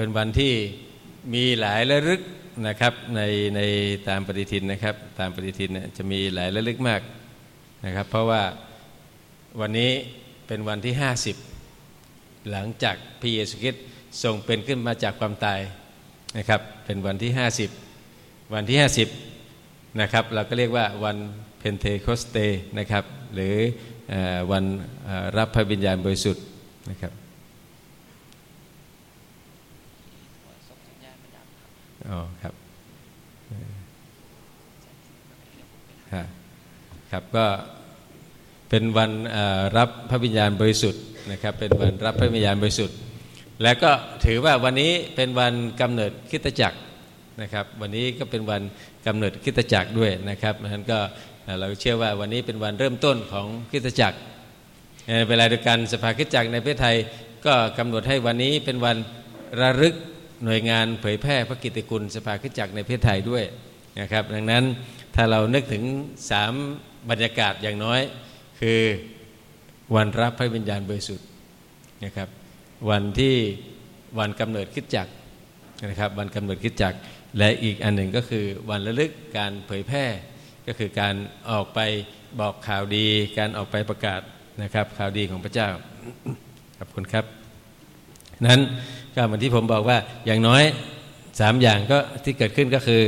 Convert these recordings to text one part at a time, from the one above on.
เป็นวันที่มีหลายระลึกนะครับในในตามปฏิทินนะครับ ตามปฏิทินจะมีหลายระลึกมากนะครับ เพราะว่าวันนี้เป็นวันที่ 50 หลังจากพระเยซูคริสต์ทรงเป็นขึ้นมาจากความตายนะครับ เป็นวันที่ 50 วันที่ 50นะครับ เราก็เรียกว่าวันเพนเทโคสเตนะครับ หรือวันรับพระวิญญาณบริสุทธิ์นะครับ อ๋อครับครับก็เป็นวันรับพระวิญญาณบริสุทธิ์นะครับ เป็นวันรับพระวิญญาณบริสุทธิ์ และก็ถือว่าวันนี้เป็นวันกำเนิดคิตจักรนะครับ วันนี้ก็เป็นวันกำเนิดคิตจักรด้วยนะครับนั้นก็เราเชื่อว่าวันนี้เป็นวันเริ่มต้นของคิตจักรเวลาเดียวกันสภาคิตจักรในประเทศไทยก็กำหนดให้วันนี้เป็นวันระลึก หน่วยงานเผยแพร่พระกิตติคุณสภาคิตจักในประเทศไทยด้วยนะครับ ดังนั้นถ้าเรานึกถึงสามบรรยากาศอย่างน้อย คือวันรับพระวิญญาณบริสุทธิ์นะครับ วันที่วันกำเนิดคิดจักนะครับวันกำเนิดคิดจักและอีกอันหนึ่งก็คือวันระลึกการเผยแพร่ ก็คือการออกไปบอกข่าวดี การออกไปประกาศนะครับข่าวดีของพระเจ้าขอบคุณครับนั้น ก็เหมือนที่ผมบอกว่าอย่างน้อยสามอย่างก็ที่เกิดขึ้นก็คือ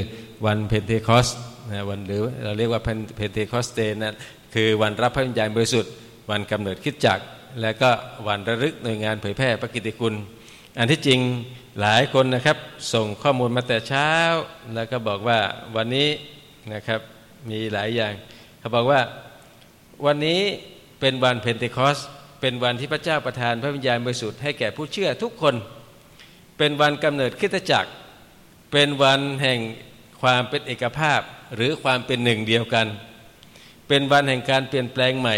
วันเพนเทคอสนะวันหรือเราเรียกว่าเพนเทคอสเตนะคือวันรับพระวิญญาณบริสุทธิ์ วันกำเนิดคริสตจักร และก็วันระลึกหน่วยงานเผยแพร่พระกิตติคุณ อันที่จริงหลายคนนะครับส่งข้อมูลมาแต่เช้า แล้วก็บอกว่าวันนี้นะครับมีหลายอย่างเขาบอกว่าวันนี้เป็นวันเพนเทคอสเป็นวันที่พระเจ้าประทานพระวิญญาณบริสุทธิ์ให้แก่ผู้เชื่อทุกคน เป็นวันกำเนิดคิดจักร เป็นวันแห่งความเป็นเอกภาพหรือความเป็นหนึ่งเดียวกัน เป็นวันแห่งการเปลี่ยนแปลงใหม่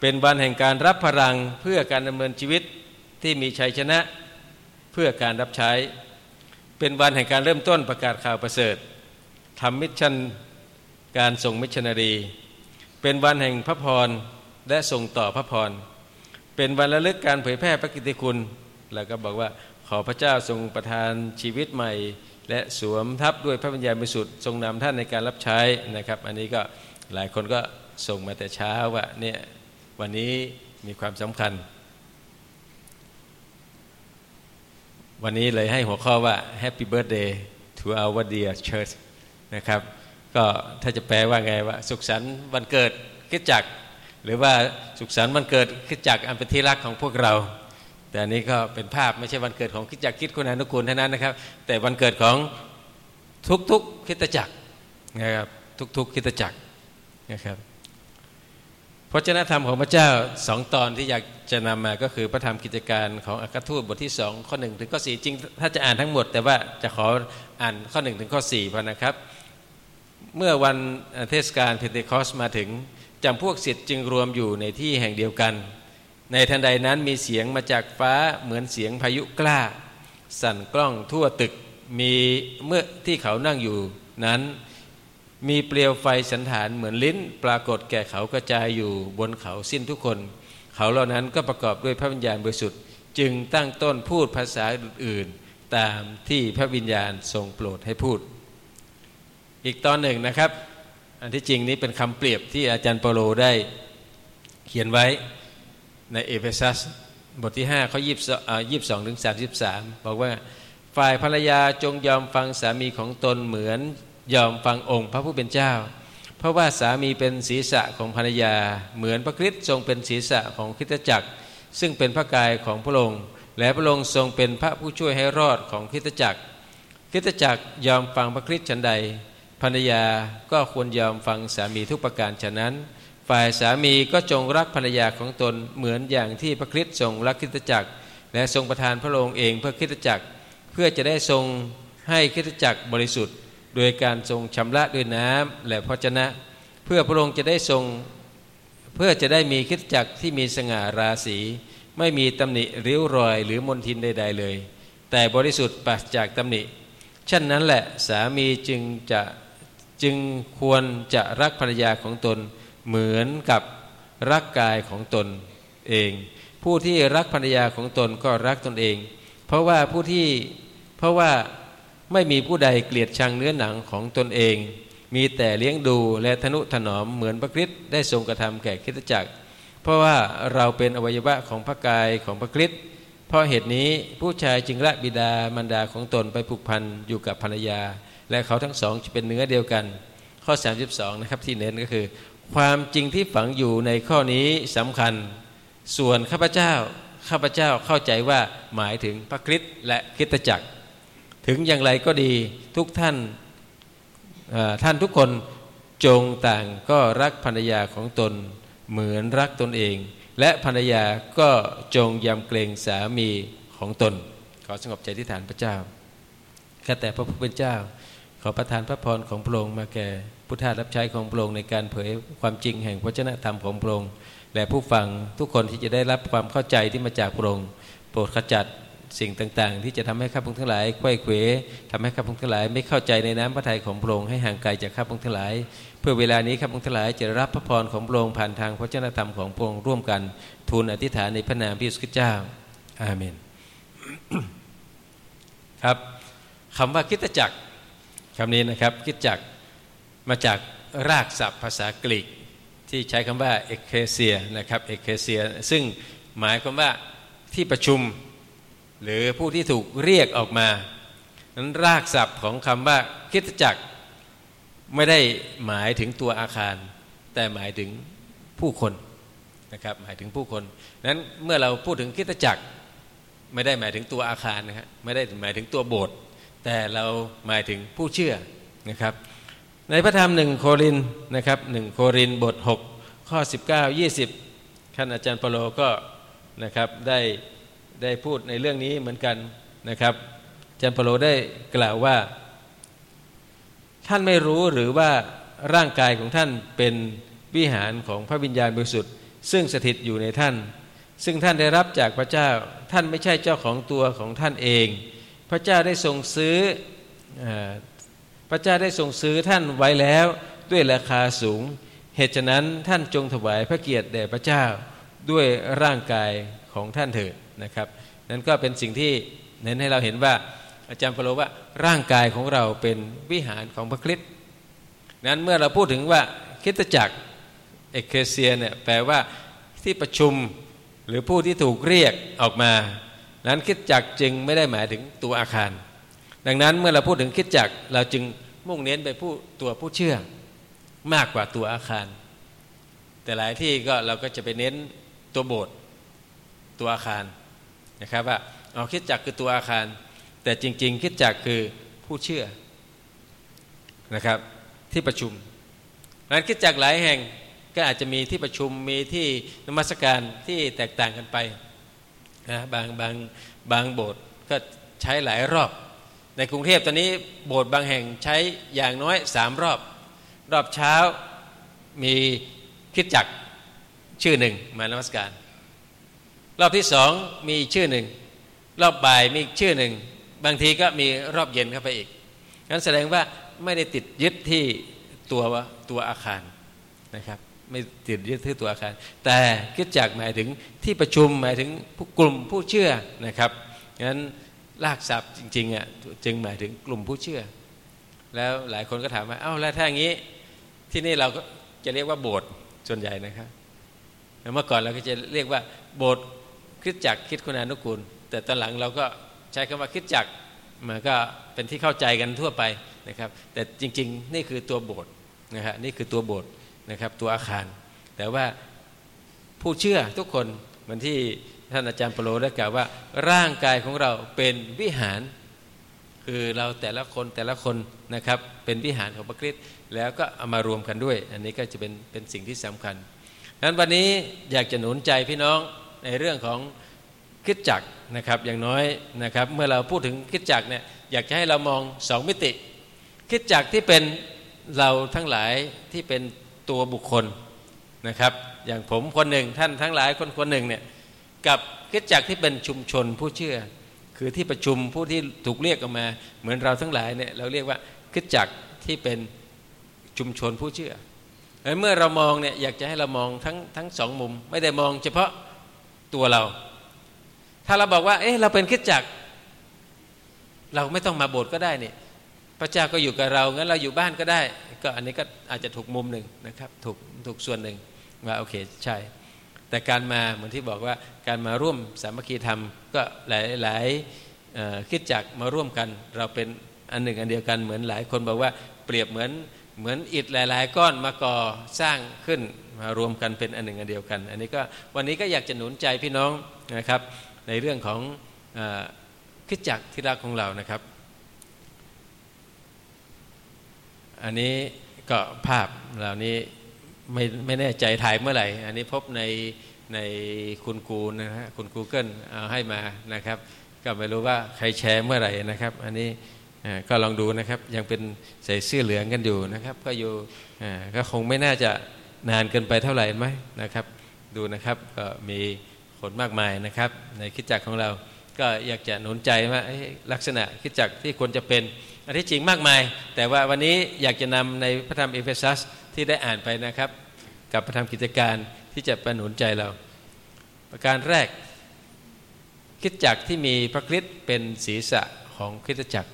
เป็นวันแห่งการรับพลังเพื่อการดำเนินชีวิตที่มีชัยชนะเพื่อการรับใช้ เป็นวันแห่งการเริ่มต้นประกาศข่าวประเสริฐทำ mission การส่งมิชชันนารี เป็นวันแห่งพระพรและส่งต่อพระพร เป็นวันระลึกการเผยแพร่พระกิตติคุณ แล้วก็บอกว่า ขอพระเจ้าทรงประทานชีวิตใหม่ และสวมทับด้วยพระวิญญาณบริสุทธิ์ทรงนำท่านในการรับใช้นะครับ อันนี้ก็หลายคนก็ส่งมาแต่เช้าว่าเนี่ยวันนี้มีความสำคัญ วันนี้เลยให้หัวข้อว่า Happy Birthday to our dear church นะครับก็ถ้าจะแปลว่าไงว่า สุขสันต์วันเกิดคิดจัก หรือว่าสุขสันต์วันเกิดคิดจักอันเป็นที่รักของพวกเรา แต่อันนี้ก็เป็นภาพไม่ใช่วันเกิดของคิดจักคิดคุณานุกูลเท่านั้นนะครับ แต่วันเกิดของทุกๆคิดจักนะครับทุกๆคิดจักรนะครับพระเจ้าธรรมของพระเจ้าสองตอนที่อยากจะนำมาก็คือพระธรรมกิจการของอัครทูตบทที่สองข้อหนึ่งถึงข้อสี่จริง ถ้าจะอ่านทั้งหมด แต่ว่าจะขออ่านข้อหนึ่งถึงข้อสี่พอนะครับ เมื่อวันเทศกาลเพนเทคอสมาถึงจำพวกศิษย์จึงรวมอยู่ในที่แห่งเดียวกัน ในทันใดนั้นมีเสียงมาจากฟ้าเหมือนเสียงพายุกล้า สั่นกล้องทั่วตึกมีเมื่อที่เขานั่งอยู่นั้น มีเปลวไฟสันฐานเหมือนลิ้น ปรากฏแก่เขากระจายอยู่บนเขาสิ้นทุกคน เขาเหล่านั้นก็ประกอบด้วยพระวิญญาณบริสุทธิ์ จึงตั้งต้นพูดภาษาอื่นๆตามที่พระวิญญาณทรงโปรดให้พูด อีกตอนหนึ่งนะครับ อันที่จริงนี้เป็นคำเปรียบที่อาจารย์เปโลได้เขียนไว้ ในเอเฟซัสบทที่5ข้อยี่สิบสองถึงสามสิบสามบอกว่าฝ่ายภรรยาจงยอมฟังสามีของตนเหมือนยอมฟังองค์พระผู้เป็นเจ้า เพราะว่าสามีเป็นศีรษะของภรรยา เหมือนพระคริสต์ทรงเป็นศีรษะของคริสตจักร ซึ่งเป็นพระกายของพระองค์และพระองค์ทรงเป็นพระผู้ช่วยให้รอดของคริสตจักรคริสตจักรยอมฟังพระคริสต์ฉันใดภรรยาก็ควรยอมฟังสามีทุกประการฉะนั้น ฝ่ายสามีก็จงรักภรรยาของตนเหมือนอย่างที่พระคริสต์ทรงรักคริสตจักร และทรงประทานพระองค์เองเพื่อคริสตจักร เพื่อจะได้ทรงให้คริสตจักรบริสุทธิ์ โดยการทรงชำระด้วยน้ำและพระชนะ เพื่อพระองค์จะได้ทรงเพื่อจะได้มีคิดจักรที่มีสง่าราศีไม่มีตำหนิริ้วรอยหรือมนทินใด ๆเลย แต่บริสุทธิ์ปราศจากตำหนิฉันนั้นแหละสามีจึงจะจึงควรจะรักภรรยาของตน เหมือนกับรักกายของตนเอง ผู้ที่รักภรรยาของตนก็รักตนเอง เพราะว่าผู้ที่เพราะว่าไม่มีผู้ใดเกลียดชังเนื้อหนังของตนเอง มีแต่เลี้ยงดูและทนุถนอมเหมือนพระคริสต์ได้ทรงกระทำแก่คริสตจักร เพราะว่าเราเป็นอวัยวะของพระกายของพระคริสต์เพราะเหตุนี้ผู้ชายจึงละบิดามารดาของตนไปผูกพันอยู่กับภรรยา และเขาทั้งสองจะเป็นเนื้อเดียวกัน ข้อ 32 นะครับที่เน้นก็คือ ความจริงที่ฝังอยู่ในข้อนี้สำคัญ ส่วนข้าพเจ้า ข้าพเจ้าเข้าใจว่าหมายถึงพระคริสต์และคริสตจักร ถึงอย่างไรก็ดีทุกท่านท่านทุกคนจงต่างก็รักภรรยาของตนเหมือนรักตนเอง และภรรยาก็จงยำเกรงสามีของตน ขอสงบใจที่ฐานพระเจ้าข้าแต่พระผู้เป็นเจ้า ขอประทานพระพรของพระองค์มาแก่ ผู้ท่ารับใช้ของพระองค์ในการเผยความจริงแห่งพระเจ้าธรรมของพระองค์และผู้ฟังทุกคนที่จะได้รับความเข้าใจที่มาจากพระองค์โปรดขจัดสิ่งต่างๆ ที่จะทำให้ข้าพงทั้งหลายควยเขวทำให้ข้าพงทั้งหลาย ไม่เข้าใจในน้ำพระทัยของพระองค์ให้ห่างไกลจากข้าพงทั้งหลาย เพื่อเวลานี้ข้าพงทั้งหลายจะรับพระพรของพระองค์ผ่านทางพระเจ้าธรรมของพระองค์ร่วมกัน ทูลอธิษฐานในพระนามพระเยซูคริสต์เจ้า อาเมน ครับคำว่าคิดจักรคำนี้นะครับคิดจักร มาจากรากศัพท์ภาษากรีกที่ใช้คำว่าเอเคเซียนะครับเอเคเซียซึ่งหมายความว่าที่ประชุมหรือผู้ที่ถูกเรียกออกมา นั้นรากศัพท์ของคำว่าคิดจักรไม่ได้หมายถึงตัวอาคาร แต่หมายถึงผู้คนนะครับหมายถึงผู้คนนั้นเมื่อเราพูดถึงคิดจักรไม่ได้หมายถึงตัวอาคารนะครับไม่ได้หมายถึงตัวโบสถ์แต่เราหมายถึงผู้เชื่อนะครับ ในพระธรรมหนึ่งโครินนะครับหนึ่งโครินบท 6 ข้อ 19 20ท่านอาจารย์เปโลก็นะครับได้ได้พูดในเรื่องนี้เหมือนกันนะครับอาจารย์เปโลได้กล่าวว่า ท่านไม่รู้หรือว่าร่างกายของท่านเป็นวิหารของพระวิญญาณบริสุทธิ์ ซึ่งสถิตอยู่ในท่าน ซึ่งท่านได้รับจากพระเจ้าท่านไม่ใช่เจ้าของตัวของท่านเอง พระเจ้าได้ทรงซื้อ พระเจ้าได้ทรงซื้อท่านไว้แล้วด้วยราคาสูง เหตุฉะนั้นท่านจงถวายพระเกียรติแด่พระเจ้าด้วยร่างกายของท่านเถิดนะครับ นั่นก็เป็นสิ่งที่เน้นให้เราเห็นว่าอาจารย์ปโลว่าร่างกายของเราเป็นวิหารของพระคริสต์นั้นเมื่อเราพูดถึงว่าคิตจักรเอเคเซียเนี่ยแปลว่าที่ประชุมหรือผู้ที่ถูกเรียกออกมา นั้นคิดจักรจึงไม่ได้หมายถึงตัวอาคาร ดังนั้นเมื่อเราพูดถึงคิดจักเราจึงมุ่งเน้นไปผู้ตัวผู้เชื่อมากกว่าตัวอาคาร แต่หลายที่ก็เราก็จะไปเน้นตัวโบสถ์ตัวอาคารนะครับว่าเอาคิดจักคือตัวอาคาร แต่จริง ๆ คิดจักคือผู้เชื่อนะครับที่ประชุมนั้นคิดจักหลายแห่งก็อาจจะมีที่ประชุมมีที่นมัสการที่แตกต่างกันไปนะบางบางบางโบสถ์ก็ใช้หลายรอบ ในกรุงเทพตอนนี้โบสถ์บางแห่งใช้อย่างน้อยสามรอบ รอบเช้ามีคิดจักชื่อหนึ่งมานมัสการ รอบที่สองมีชื่อหนึ่ง รอบบ่ายมีชื่อหนึ่ง บางทีก็มีรอบเย็นเข้าไปอีกนั้นแสดงว่าไม่ได้ติดยึดที่ตัวตัวอาคารนะครับไม่ติดยึดที่ตัวอาคาร แต่คิดจักหมายถึงที่ประชุมหมายถึงผู้กลุ่มผู้เชื่อนะครับงั้น ลากศัพท์จริงๆอะจึงหมายถึงกลุ่มผู้เชื่อ แล้วหลายคนก็ถามว่าเอ้าแล้วถ้าอย่างนี้ที่นี่เราก็จะเรียกว่าโบสถ์ส่วนใหญ่นะครับเมื่อก่อนเราก็จะเรียกว่าโบสถ์คิดจักรคิดคุณานุกูล แต่ตอนหลังเราก็ใช้คำว่าคิดจักรมันก็เป็นที่เข้าใจกันทั่วไปนะครับ แต่จริงๆ นี่คือตัวโบสถ์นะครับนี่คือตัวโบสถ์นะครับตัวอาคาร แต่ว่าผู้เชื่อทุกคนเหมือนที่ ท่านอาจารย์ปโลได้กล่าวว่า ร่างกายของเราเป็นวิหาร คือเราแต่ละคนแต่ละคนนะครับเป็นวิหารของพระคริสต์แล้วก็เอามารวมกันด้วย อันนี้ก็จะเป็นเป็นสิ่งที่สำคัญดังนั้นวันนี้อยากจะหนุนใจพี่น้องในเรื่องของคิดจักนะครับอย่างน้อยนะครับเมื่อเราพูดถึงคิดจักเนี่ยอยากจะให้เรามองสองมิติ คิดจักที่เป็นเราทั้งหลายที่เป็นตัวบุคคลนะครับ อย่างผมคนหนึ่งท่านทั้งหลายคนคนหนึ่งเนี่ย กับคิดจักที่เป็นชุมชนผู้เชื่อ คือที่ประชุมผู้ที่ถูกเรียกออกมา เหมือนเราทั้งหลายเนี่ยเราเรียกว่าคิดจักที่เป็นชุมชนผู้เชื่อเมื่อเรามองเนี่ยอยากจะให้เรามองทั้งทั้งสองมุม ไม่ได้มองเฉพาะตัวเรา ถ้าเราบอกว่า เอ๊ะเราเป็นคิดจัก เราไม่ต้องมาโบสถ์ก็ได้นี่พระเจ้าก็อยู่กับเรางั้นเราอยู่บ้านก็ได้ ก็อันนี้ก็อาจจะถูกมุมหนึ่งนะครับถูกถูกส่วนหนึ่งว่าโอเคใช่ แต่การมาเหมือนที่บอกว่าการมาร่วมสามัคคีธรรมก็หลายหลายคิดจักมาร่วมกัน เราเป็นอันหนึ่งอันเดียวกันเหมือนหลายคนบอกว่าเปรียบเหมือนเหมือนอิฐหลาย ๆ ก้อนมาก่อสร้างขึ้นมารวมกันเป็นอันหนึ่งอันเดียวกัน อันนี้ก็วันนี้ก็อยากจะหนุนใจพี่น้องนะครับ ในเรื่องของคิดจักที่รักของเรานะครับ อันนี้ก็ภาพเหล่านี้ ไม่ไม่แน่ใจถ่ายเมื่อไหร่ อันนี้พบในในคุณกูนะฮะคุณ Google เอาให้มานะครับ ก็ไม่รู้ว่าใครแชร์เมื่อไหร่นะครับ อันนี้ก็ลองดูนะครับยังเป็นใส่เสื้อเหลืองกันอยู่นะครับ ก็อยู่ก็คงไม่น่าจะนานเกินไปเท่าไหร่ไหมนะครับ ดูนะครับก็มีคนมากมายนะครับ ในคริสตจักรของเรา ก็อยากจะหนุนใจว่าลักษณะคริสตจักรที่ควรจะเป็น อันที่จริงมากมาย แต่ว่าวันนี้อยากจะนำในพระธรรมเอเฟซัสที่ได้อ่านไปนะครับ กับพระธรรมกิจการที่จะประหนุนใจเรา ประการแรกคิดจักที่มีพระคริสต์เป็นศีรษะของคริสตจักร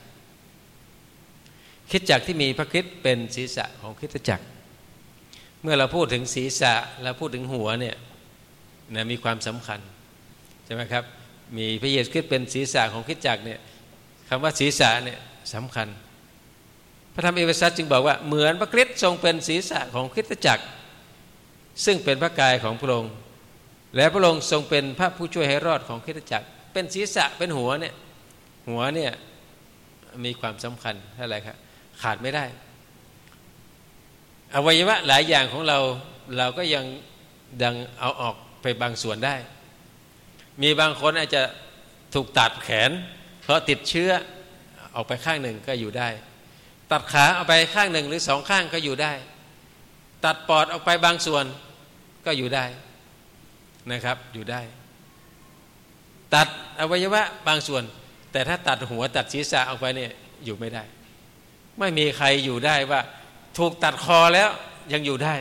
คิดจักที่มีพระคริสต์เป็นศีรษะของคริสตจักร เมื่อเราพูดถึงศีรษะเราพูดถึงหัวเนี่ยนะมีความสำคัญใช่ไหมครับมีพระเยซูคริสต์เป็นศีรษะของคริสตจักรเนี่ยคำว่าศีรษะเนี่ย สำคัญ พระธรรมเอเวซัสจึงบอกว่าเหมือนพระคริสต์ทรงเป็นศีรษะของคริสตจักร ซึ่งเป็นพระกายของพระองค์และพระองค์ทรงเป็นพระผู้ช่วยให้รอดของคริสตจักร เป็นศีรษะเป็นหัวเนี่ยหัวเนี่ยมีความสำคัญเท่าไรครับขาดไม่ได้ อวัยวะหลายอย่างของเราเราก็ยังดังเอาออกไปบางส่วนได้ มีบางคนอาจจะถูกตัดแขน เพราะติดเชื้อ ออกไปข้างหนึ่งก็อยู่ได้ ตัดขาเอาไปข้างหนึ่งหรือสองข้างก็อยู่ได้ ตัดปอดออกไปบางส่วนก็อยู่ได้นะครับอยู่ได้ ตัดอวัยวะบางส่วน แต่ถ้าตัดหัวตัดศีรษะออกไปเนี่ยอยู่ไม่ได้ ไม่มีใครอยู่ได้ว่า ถูกตัดคอแล้วยังอยู่ได้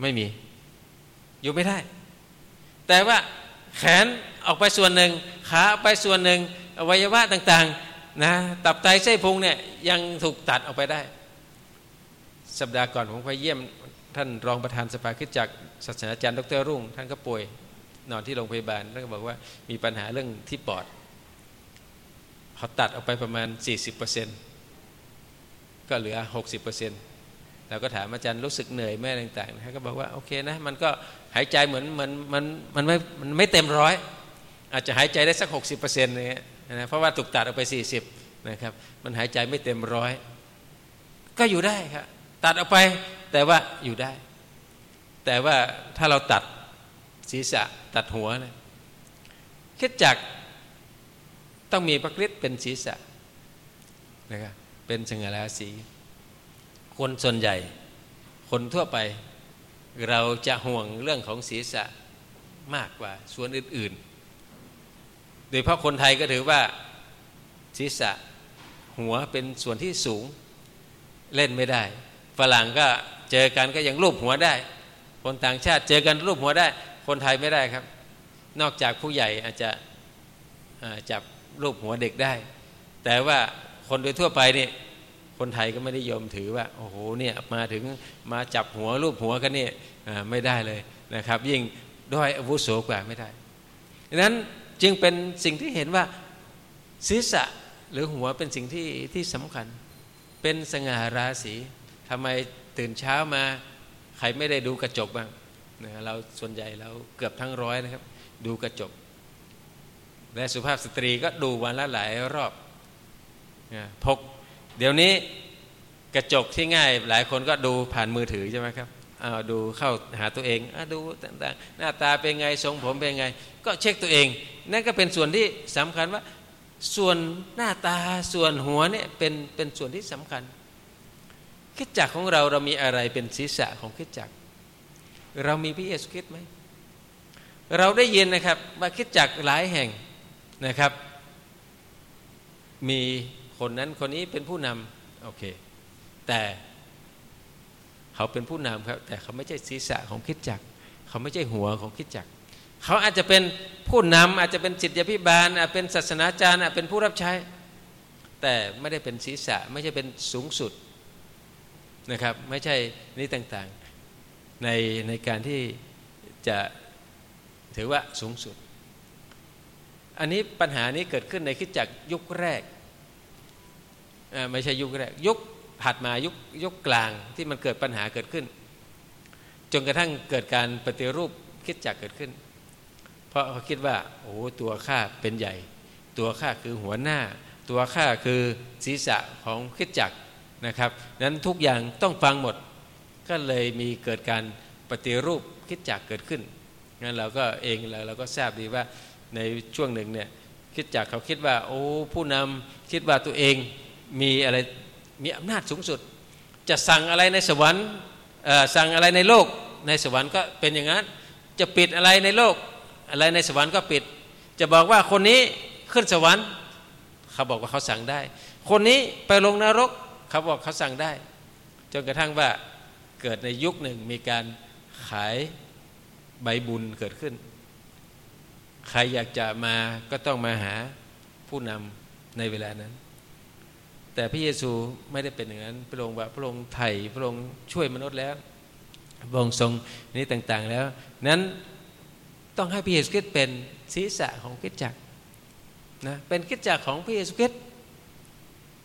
ไม่มี อยู่ไม่ได้ แต่ว่าแขนออกไปส่วนหนึ่งขาออกไปส่วนหนึ่งอวัยวะต่างๆ นะตับไตไส้พุงเนี่ยยังถูกตัดออกไปได้ สัปดาห์ก่อนผมไปเยี่ยมท่านรองประธานสภาคิดจากศาสนาจารย์ดรรุ่ง ท่านก็ป่วยนอนที่โรงพยาบาลแล้วก็บอกว่ามีปัญหาเรื่องที่ปอดเขาตัดออกไปประมาณ 40%ก็เหลือ 60%เราก็ถามอาจารย์รู้สึกเหนื่อยแม่ต่างๆนะก็บอกว่าโอเคนะมันก็หายใจเหมือนมันมันมันไม่มันไม่เต็มร้อย อาจจะหายใจได้สัก 60%เนี่ย นะเพราะว่าถูกตัดออกไป 40นะครับมันหายใจไม่เต็มร้อยก็อยู่ได้ครับตัดออกไปแต่ว่าอยู่ได้ แต่ว่าถ้าเราตัดศีรษะตัดหัวนะคิดจักต้องมีพระคริสต์เป็นศีรษะนะครับเป็นสง่าราศีคนส่วนใหญ่ คนทั่วไป เราจะห่วงเรื่องของศีรษะมากกว่าส่วนอื่นๆ โดยเพราะคนไทยก็ถือว่าศีรษะหัวเป็นส่วนที่สูงเล่นไม่ได้ ฝรั่งก็เจอกันก็ยังรูปหัวได้ คนต่างชาติเจอกันรูปหัวได้ คนไทยไม่ได้ครับ นอกจากผู้ใหญ่อาจจะจับรูปหัวเด็กได้ แต่ว่าคนโดยทั่วไปนี่คนไทยก็ไม่ได้ยอมถือว่าโอ้โหเนี่ยมาถึงมาจับหัวรูปหัวกันเนี่ยไม่ได้เลยนะครับ ยิ่งด้อยอาวุโสกว่าไม่ได้ดังนั้น จึงเป็นสิ่งที่เห็นว่าศีรษะหรือหัวเป็นสิ่งที่ที่สำคัญ เป็นสง่าราศีทำไมตื่นเช้ามาใครไม่ได้ดูกระจกบ้างนะเราส่วนใหญ่เราเกือบทั้งร้อยนะครับ ดูกระจก และสุภาพสตรีก็ดูวันละหลายรอบนะพก เดี๋ยวนี้กระจกที่ง่าย หลายคนก็ดูผ่านมือถือใช่ไหมครับ เอาดูเข้าหาตัวเองอดูต่างๆหน้าตาเป็นไงทรงผมเป็นไง ก็เช็คตัวเอง นั่นก็เป็นส่วนที่สำคัญว่า ส่วนหน้าตาส่วนหัวเนี่ยเป็นเป็นส่วนที่สำคัญคิดจักของเราเรามีอะไรเป็นศีรษะของคิดจัก เรามีพระเยซูคริสต์ไหมเราได้ยินนะครับว่าคิดจักหลายแห่งนะครับ มีคนนั้นคนนี้เป็นผู้นำโอเค แต่ เขาเป็นผู้นำครับ แต่เขาไม่ใช่ศีรษะของคิดจักเขาไม่ใช่หัวของคิดจักเขาอาจจะเป็นผู้นำอาจจะเป็นจิตยพิบาลอาจเป็นศาสนาจารย์อาจเป็นผู้รับใช้ แต่ไม่ได้เป็นศีรษะไม่ใช่เป็นสูงสุดนะครับไม่ใช่นี่ต่างๆในในการที่จะถือว่าสูงสุด อันนี้ปัญหานี้เกิดขึ้นในคิดจากยุคแรกไม่ใช่ยุคแรกยุค ถัดมายุคยุคกลางที่มันเกิดปัญหาเกิดขึ้น จนกระทั่งเกิดการปฏิรูปคิดจักเกิดขึ้น เพราะเขาคิดว่าโอ้ตัวข้าเป็นใหญ่ ตัวข้าคือหัวหน้า ตัวข้าคือศีรษะของคิดจักนะครับนั้นทุกอย่างต้องฟังหมด ก็เลยมีเกิดการปฏิรูปคิดจักเกิดขึ้นงั้นเราก็เองเราเราก็ทราบดีว่าในช่วงหนึ่งเนี่ยคิดจักเขาคิดว่าโอ้ผู้นำคิดว่าตัวเองมีอะไร มีอำนาจสูงสุด จะสั่งอะไรในสวรรค์สั่งอะไรในโลกในสวรรค์ก็เป็นอย่างนั้น จะปิดอะไรในโลกอะไรในสวรรค์ก็ปิด จะบอกว่าคนนี้ขึ้นสวรรค์ เขาบอกว่าเขาสั่งได้ คนนี้ไปลงนรก เขาบอกเขาสั่งได้ จนกระทั่งว่าเกิดในยุคหนึ่งมีการขายใบบุญเกิดขึ้น ใครอยากจะมาก็ต้องมาหาผู้นำในเวลานั้น แต่พระเยซูไม่ได้เป็นอย่างนั้นพระองค์ว่าพระองค์ไถ่พระองค์ช่วยมนุษย์แล้วพระองค์ทรงนี้ต่างๆแล้ว นั้นต้องให้พระเยซูคริสต์เป็นศีรษะของคิดจักรนะเป็นคิดจักรของพระเยซูคริสต์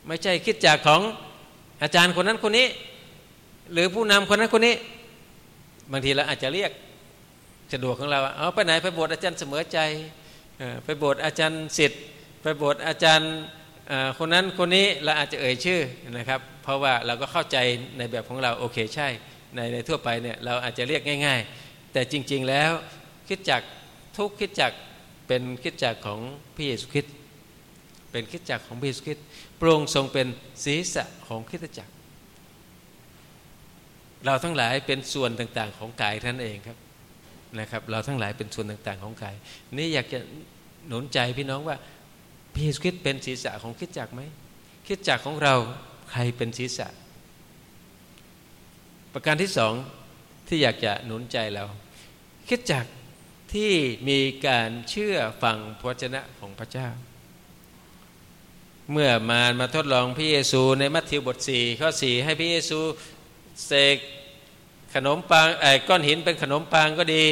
ไม่ใช่คิดจักรของอาจารย์คนนั้นคนนี้ หรือผู้นำคนนั้นคนนี้ บางทีเราอาจจะเรียกสะดวกของเราเอาไปไหนไปโบสถ์อาจารย์เสมอใจไปโบสถ์อาจารย์สิทธิ์ไปโบสถ์อาจารย์ คนนั้นคนนี้เราอาจจะเอ่ยชื่อนะครับ เพราะว่าเราก็เข้าใจในแบบของเราโอเคใช่ในในทั่วไปเนี่ยเราอาจจะเรียกง่าย ๆ แต่จริง ๆแล้วคิดจักทุกคิดจักเป็นคิดจักของพระเยซูคริสต์เป็นคิดจักของพระเยซูคริสต์พระองค์ทรงเป็นศีรษะของคิดจักรเราทั้งหลายเป็นส่วนต่างๆ ของกายท่านเองครับนะครับ เราทั้งหลายเป็นส่วนต่างๆ ของกาย นี่อยากจะหนุนใจพี่น้องว่า พระเยซูคริสต์เป็นศีรษะของคิดจักไหมคิดจักของเราใครเป็นศีรษะ ประการที่สองที่อยากจะหนุนใจเราคิดจักที่มีการเชื่อฟังพระชนะของพระเจ้า เมื่อมามาทดลองพระเยซูในมัทธิวบทสี่ข้อสี่ให้พระเยซูเสกขนมปังไอ้ก้อนหินเป็นขนมปังก็ดี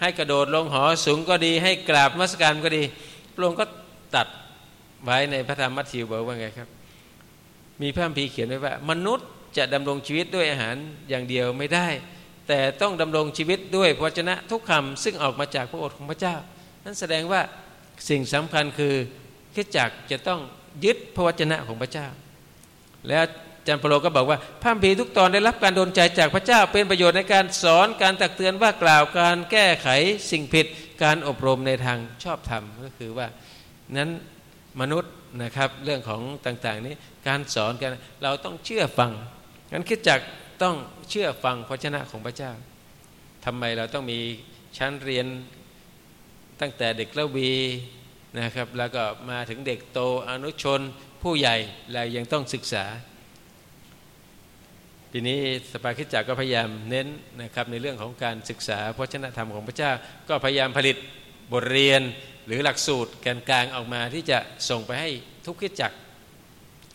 ให้กระโดดลงหอสูงก็ดี ให้กราบมัสการก็ดีพระองค์ก็ตัด ไว้ในพระธรรมมัทธิวบอกว่าไงครับ มีพระคัมภีร์เขียนไว้ว่า มนุษย์จะดำรงชีวิตด้วยอาหารอย่างเดียวไม่ได้ แต่ต้องดำรงชีวิตด้วยพระชนะทุกคำซึ่งออกมาจากพระโอษฐ์ของพระเจ้า นั้นแสดงว่าสิ่งสำคัญคือคิดจักจะต้องยึดพระวจนะของพระเจ้า แล้วจันเปโลก็บอกว่าพระคัมภีร์ทุกตอนได้รับการโดนใจจากพระเจ้าเป็นประโยชน์ในการสอนการตักเตือนว่ากล่าวการแก้ไขสิ่งผิดการอบรมในทางชอบธรรมก็คือว่านั้น มนุษย์นะครับเรื่องของต่างๆนี้การสอนกันเราต้องเชื่อฟังงั้นคิดจักต้องเชื่อฟังพระชนะของพระเจ้าทำไมเราต้องมีชั้นเรียนตั้งแต่เด็กละวีนะครับ แล้วก็มาถึงเด็กโตอนุชนผู้ใหญ่เรายังต้องศึกษา ทีนี้สปาคิดจักก็พยายามเน้นนะครับในเรื่องของการศึกษาพระชนะธรรมของพระเจ้า ก็พยายามผลิตบทเรียน หรือหลักสูตรแกนกลางออกมาที่จะส่งไปให้ทุกคิดจัก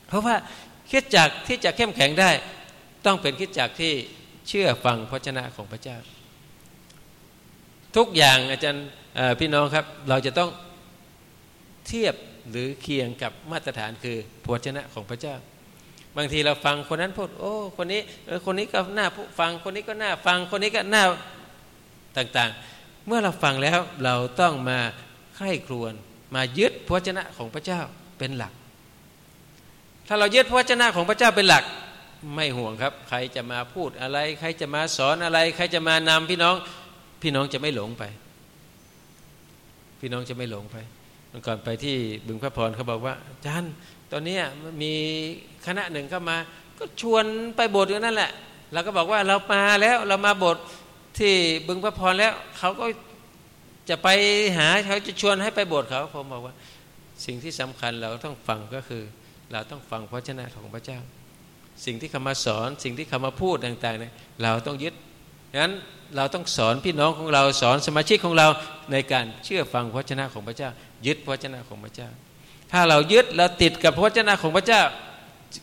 เพราะว่าคิดจักที่จะเข้มแข็งได้ ต้องเป็นคิดจักที่เชื่อฟังพระชนะของพระเจ้า ทุกอย่างอาจารย์พี่น้องครับเราจะต้องเทียบหรือเคียงกับมาตรฐานคือพระชนะของพระเจ้า บางทีเราฟังคนนั้นพูดโอ้คนนี้คนนี้ก็น่าฟังคนนี้ก็น่าฟังคนนี้ก็น่าต่างๆ เมื่อเราฟังแล้วเราต้องมา ใคร่ครวญมายึดพระเจ้าของพระเจ้าเป็นหลัก ถ้าเรายึดพระเจ้าของพระเจ้าเป็นหลักไม่ห่วงครับ ใครจะมาพูดอะไร ใครจะมาสอนอะไร ใครจะมานำพี่น้องพี่น้องจะไม่หลงไป พี่น้องจะไม่หลงไปเมื่อก่อนไปที่บึงพระพรเขาบอกว่าอาจารย์ตอนนี้มีคณะหนึ่งเข้ามา ก็ชวนไปโบสถ์อย่นั้นแหละเราก็บอกว่าเรามาแล้วเรามาโบสถ์ที่บึงพระพรแล้วเขาก็ จะไปหาเขาจะชวนให้ไปโบสถ์เขาผมบอกว่า สิ่งที่สำคัญเราต้องฟังก็คือ เราต้องฟังพระเจ้าของพระเจ้า สิ่งที่เขามาสอนสิ่งที่เขามาพูดต่างๆเนี่ยเราต้องยึดงั้นเราต้องสอนพี่น้องของเราสอนสมาชิกของเราในการเชื่อฟังพระเจ้าของพระเจ้า ยึดพระเจ้าของพระเจ้า ถ้าเรายึดเราติดกับพระเจ้าของพระเจ้า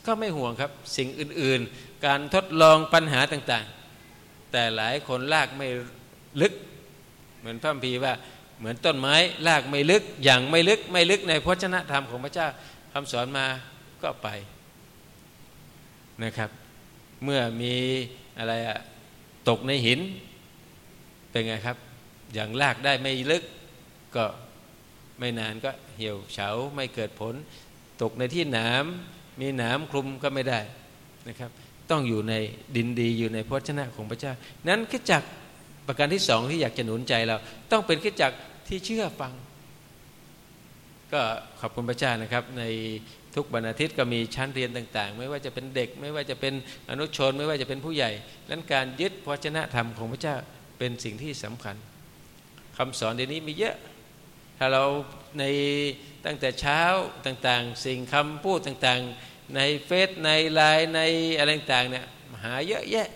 ก็ไม่ห่วงครับ สิ่งอื่นๆ การทดลองปัญหาต่างๆ แต่หลายคนลากไม่ลึก เหมือนพระพีว่าเหมือนต้นไม้ลากไม่ลึกอย่างไม่ลึกไม่ลึกในพระเจ้าธรรมของพระเจ้าคำสอนมาก็ไปนะครับ เมื่อมีอะไรอะตกในหิน เป็นไงครับ อย่างลากได้ไม่ลึกก็ไม่นานก็เหี่ยวเฉาไม่เกิดผล ตกในที่หนามมีหนามคลุมก็ไม่ได้นะครับ ต้องอยู่ในดินดีอยู่ในพระชนะของพระเจ้า นั้นคิดจัก ประการที่สองที่อยากจะหนุนใจเรา ต้องเป็นคิดจักที่เชื่อฟัง ก็ขอบคุณพระเจ้านะครับ ในทุกบรรอาทิตย์ก็มีชั้นเรียนต่างๆ ไม่ว่าจะเป็นเด็ก ไม่ว่าจะเป็นอนุชน ไม่ว่าจะเป็นผู้ใหญ่นั้นการยึดพระชนะธรรมของพระเจ้าเป็นสิ่งที่สำคัญคำสอนเดี๋ยวนี้มีเยอะ ถ้าเราในตั้งแต่เช้าต่างๆ สิ่งคำพูดต่างๆ ในเฟซในไลน์ในอะไรต่างๆเนี่ยหาเยอะแยะ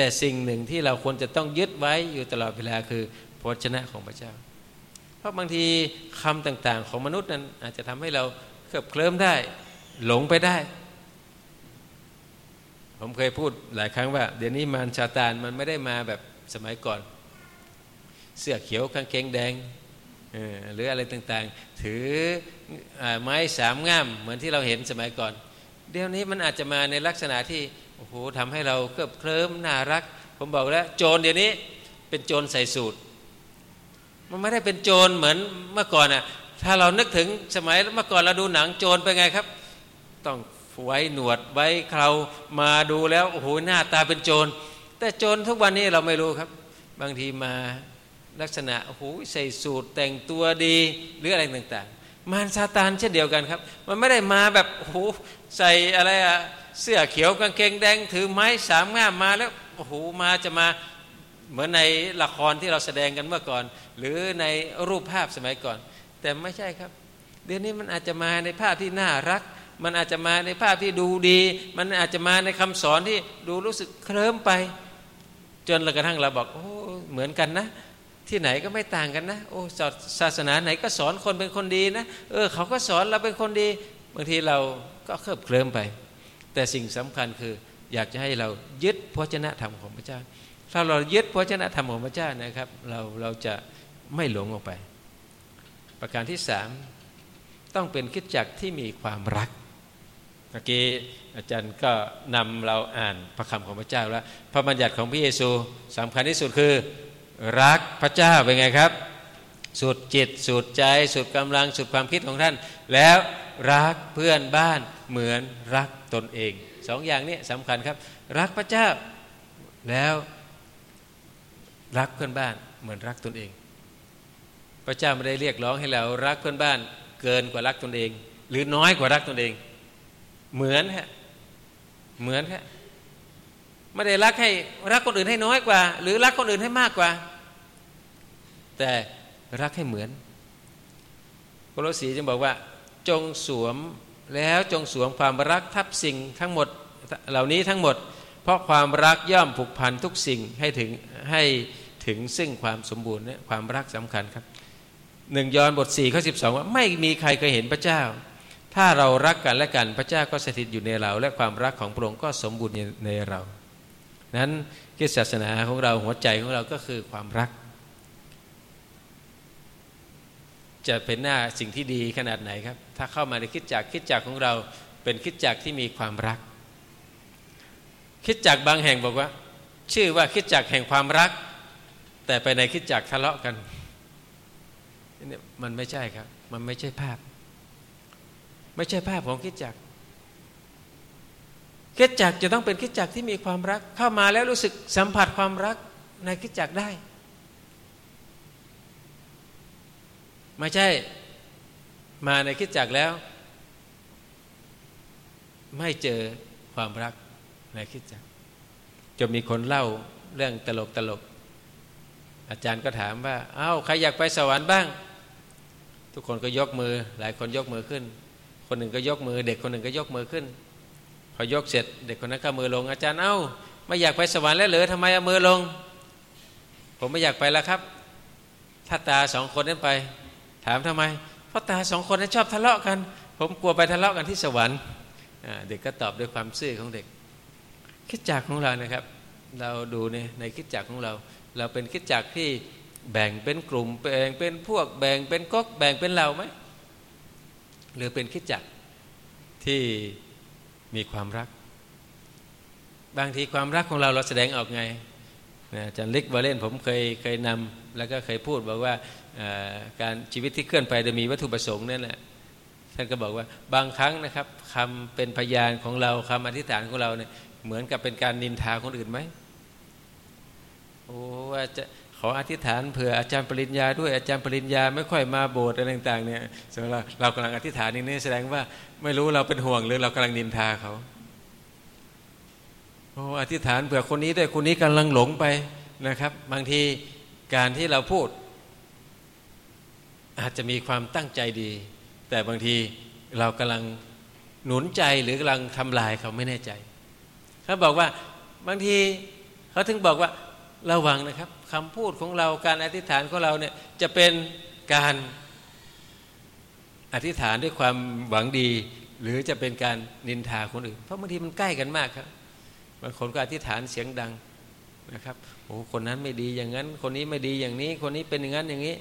แต่สิ่งหนึ่งที่เราควรจะต้องยึดไว้อยู่ตลอดเวลาคือพระชนะของพระเจ้า เพราะบางทีคำต่างๆ ของมนุษย์นั้นอาจจะทำให้เราเคลิบเคลิ้มได้ หลงไปได้ ผมเคยพูดหลายครั้งว่า เดี๋ยวนี้มารชาตานมันไม่ได้มาแบบสมัยก่อน เสื้อเขียวกางเกงแดงหรืออะไรต่างๆ ถือไม้สามง่ามเหมือนที่เราเห็นสมัยก่อน เดี๋ยวนี้มันอาจจะมาในลักษณะที่ โอ้โหทำให้เราเคลิบเคลิ้มน่ารัก ผมบอกแล้ว โจรเดี๋ยวนี้เป็นโจรใส่สูตร มันไม่ได้เป็นโจรเหมือนเมื่อก่อนอะถ้าเรานึกถึงสมัยเมื่อก่อนเราดูหนังโจรไปไงครับ ต้องไว้หนวดไว้เครามาดูแล้วโอ้โหหน้าตาเป็นโจร แต่โจรทุกวันนี้เราไม่รู้ครับ บางทีมาลักษณะโอ้โหใส่สูตรแต่งตัวดีหรืออะไรต่างๆ มารซาตานเช่นเดียวกันครับ มันไม่ได้มาแบบโอ้โหใส่อะไรอะ เสื้อเขียวกางเกงแดงถือไม้สามง่ามมาแล้วโอ้โหมาจะมาเหมือนในละครที่เราแสดงกันเมื่อก่อน หรือในรูปภาพสมัยก่อน แต่ไม่ใช่ครับ เดี๋ยวนี้มันอาจจะมาในภาพที่น่ารัก มันอาจจะมาในภาพที่ดูดี มันอาจจะมาในคำสอนที่ดูรู้สึกเคลิ้มไป จนกระทั่งเราบอกโอ้เหมือนกันนะ ที่ไหนก็ไม่ต่างกันนะ โอ้ศาสนาไหนก็สอนคนเป็นคนดีนะ เออเขาก็สอนเราเป็นคนดี บางทีเราก็เคลิบเคลิ้มไป แต่สิ่งสำคัญคืออยากจะให้เรายึดพระเจ้าธรรมของพระเจ้า ถ้าเรายึดพระเจ้าธรรมของพระเจ้านะครับ เราเราจะไม่หลงออกไป ประการที่สามต้องเป็นคิดจักที่มีความรักเมื่อกี้อาจารย์ก็นำเราอ่านพระคำของพระเจ้าแล้ว พระบัญญัติของพระเยซูสำคัญที่สุดคือรักพระเจ้าเป็นไงครับ สุดจิต สุดใจ สุดกำลัง สุดความคิดของท่าน แล้วรักเพื่อนบ้านเหมือนรัก ตนเองสองอย่างนี้สำคัญครับ รักพระเจ้าแล้วรักเพื่อนบ้านเหมือนรักตนเอง พระเจ้าไม่ได้เรียกร้องให้เรารักเพื่อนบ้านเกินกว่ารักตนเอง หรือน้อยกว่ารักตนเอง เหมือนฮะเหมือนฮะไม่ได้รักให้รักคนอื่นให้น้อยกว่า หรือรักคนอื่นให้มากกว่า แต่รักให้เหมือนโคลสีจึงบอกว่า จงสวม แล้วจงสวมความรักทับสิ่งทั้งหมดเหล่านี้ทั้งหมด เพราะความรักย่อมผูกพันทุกสิ่งให้ถึงให้ถึงซึ่งความสมบูรณ์เนี่ยความรักสำคัญครับหนึ่งยอห์นบท4ข้อ12ว่าไม่มีใครเคยเห็นพระเจ้า ถ้าเรารักกันและกันพระเจ้าก็สถิตอยู่ในเรา และความรักของพระองค์ก็สมบูรณ์ในเรา นั้นคิดศาสนาของเราหัวใจของเราก็คือความรัก จะเป็นหน้าสิ่งที่ดีขนาดไหนครับ ถ้าเข้ามาในคิดจักคิดจักของเราเป็นคิดจักที่มีความรัก คิดจักบางแห่งบอกว่า ชื่อว่าคิดจักแห่งความรัก แต่ไปในคิดจักทะเลาะกันเนี่ยมันไม่ใช่ครับ มันไม่ใช่ภาพ ไม่ใช่ภาพของคิดจักคิดจักจะต้องเป็นคิดจักที่มีความรัก เข้ามาแล้วรู้สึกสัมผัสความรักในคิดจักได้ ไม่ใช่ มาในคิดจักแล้ว ไม่เจอความรักในคิดจักจะมีคนเล่าเรื่องตลกตลก อาจารย์ก็ถามว่า เอา้า ใครอยากไปสวรรค์บ้าง ทุกคนก็ยกมือ หลายคนยกมือขึ้น คนหนึ่งก็ยกมือ เด็กคนหนึ่งก็ยกมือขึ้น พอยกเสร็จ เด็กคนนั้นก็มือลง อาจารย์เอา้า ไม่อยากไปสวรรค์แล้วเหรือทำไมเอามือลง ผมไม่อยากไปแล้วครับ ถ้าตาสองคนนั้นไปามทำไมเพราะอตาสองคนชอบทะเลาะกัน ผมกลัวไปทะเลาะกันที่สวรรค์เด็กก็ตอบด้วยความซื่อของเด็ก คิดจักของเรานะครับ เราดูในในคิดจักของเรา เราเป็นคิดจักที่แบ่งเป็นกลุ่มแบ่งเป็นพวกแบ่งเป็นก๊กแบ่งเป็นเราไหมหรือเป็นคิดจักที่มีความรัก บางทีความรักของเราเราแสดงออกไง อาจารย์ลิกวาเลนผมเคยเคยนำแล้วก็เคยพูดบอกว่าการชีวิตที่เคลื่อนไปจะมีวัตถุประสงค์นั่นแหละท่านก็บอกว่าบางครั้งนะครับคำเป็นพยานของเราคำอธิษฐานของเราเนี่ยเหมือนกับเป็นการนินทาคนอื่นไหมโอ้ว่าจะขออธิษฐานเผื่ออาจารย์ปริญญาด้วยอาจารย์ปริญญาไม่ค่อยมาโบสถ์อะไรต่างๆเนี่ยสำหรับเรากำลังอธิษฐานนี่แสดงว่าไม่รู้เราเป็นห่วงหรือเรากำลังนินทาเขา โอ้อธิษฐานเผื่อคนนี้ด้วยคนนี้กำลังหลงไปนะครับ บางทีการที่เราพูด อาจจะมีความตั้งใจดี แต่บางทีเรากำลังหนุนใจหรือกำลังทำลายเขาไม่แน่ใจเขาบอกว่าบางทีเขาถึงบอกว่าระวังนะครับคำพูดของเราการอธิษฐานของเราเนี่ยจะเป็นการอธิษฐานด้วยความหวังดี หรือจะเป็นการนินทาคนอื่น เพราะบางทีมันใกล้กันมากครับ บางคนก็อธิษฐานเสียงดังนะครับโอ้คนนั้นไม่ดีอย่างนั้น คนนี้ไม่ดีอย่างนี้ คนนี้เป็นอย่างนั้นอย่างนี้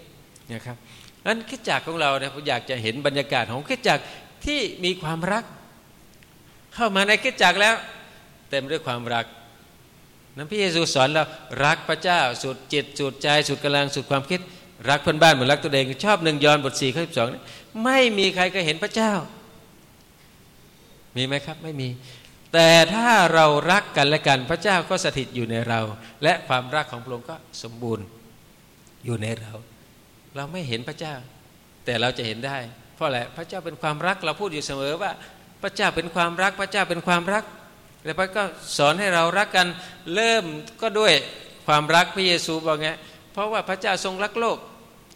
นะครับนั้นคิดจักของเราเนี่ยผมอยากจะเห็นบรรยากาศของคิดจักที่มีความรัก เข้ามาในคิดจักแล้ว เต็มด้วยความรักนั้นพระเยซูสอนเรารักพระเจ้าสุดจิตสุดใจสุดกำลังสุดความคิด รักเพื่อนบ้านเหมือนรักตัวเองชอบหนึ่งยอนบทสี่ข้อสิบสองไม่มีใครก็เห็นพระเจ้า มีไหมครับ ไม่มี แต่ถ้าเรารักกันและกันพระเจ้าก็สถิตอยู่ในเรา และความรักของพระองค์ก็สมบูรณ์อยู่ในเรา เราไม่เห็นพระเจ้า แต่เราจะเห็นได้ เพราะอะไรพระเจ้าเป็นความรักเราพูดอยู่เสมอว่า พระเจ้าเป็นความรักพระเจ้าเป็นความรัก แล้วพระก็สอนให้เรารักกันเริ่มก็ด้วยความรักพระเยซูบอกไงเพราะว่าพระเจ้าทรงรักโลก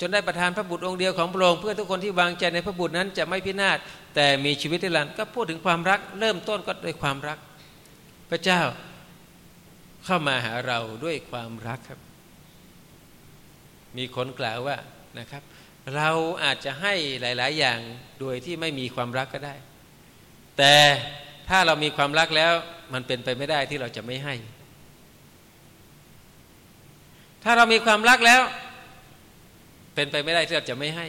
จนได้ประทานพระบุตรองค์เดียวของพระองค์เพื่อทุกคนที่วางใจในพระบุตรนั้นจะไม่พินาศแต่มีชีวิตที่ลันก็พูดถึงความรัก เริ่มต้นก็ด้วยความรัก พระเจ้าเข้ามาหาเราด้วยความรักครับ มีคนกล่าวว่านะครับ เราอาจจะให้หลาย ๆ อย่างโดยที่ไม่มีความรักก็ได้ แต่ถ้าเรามีความรักแล้วมันเป็นไปไม่ได้ที่เราจะไม่ให้ ถ้าเรามีความรักแล้ว เป็นไปไม่ได้ที่เราจะไม่ให้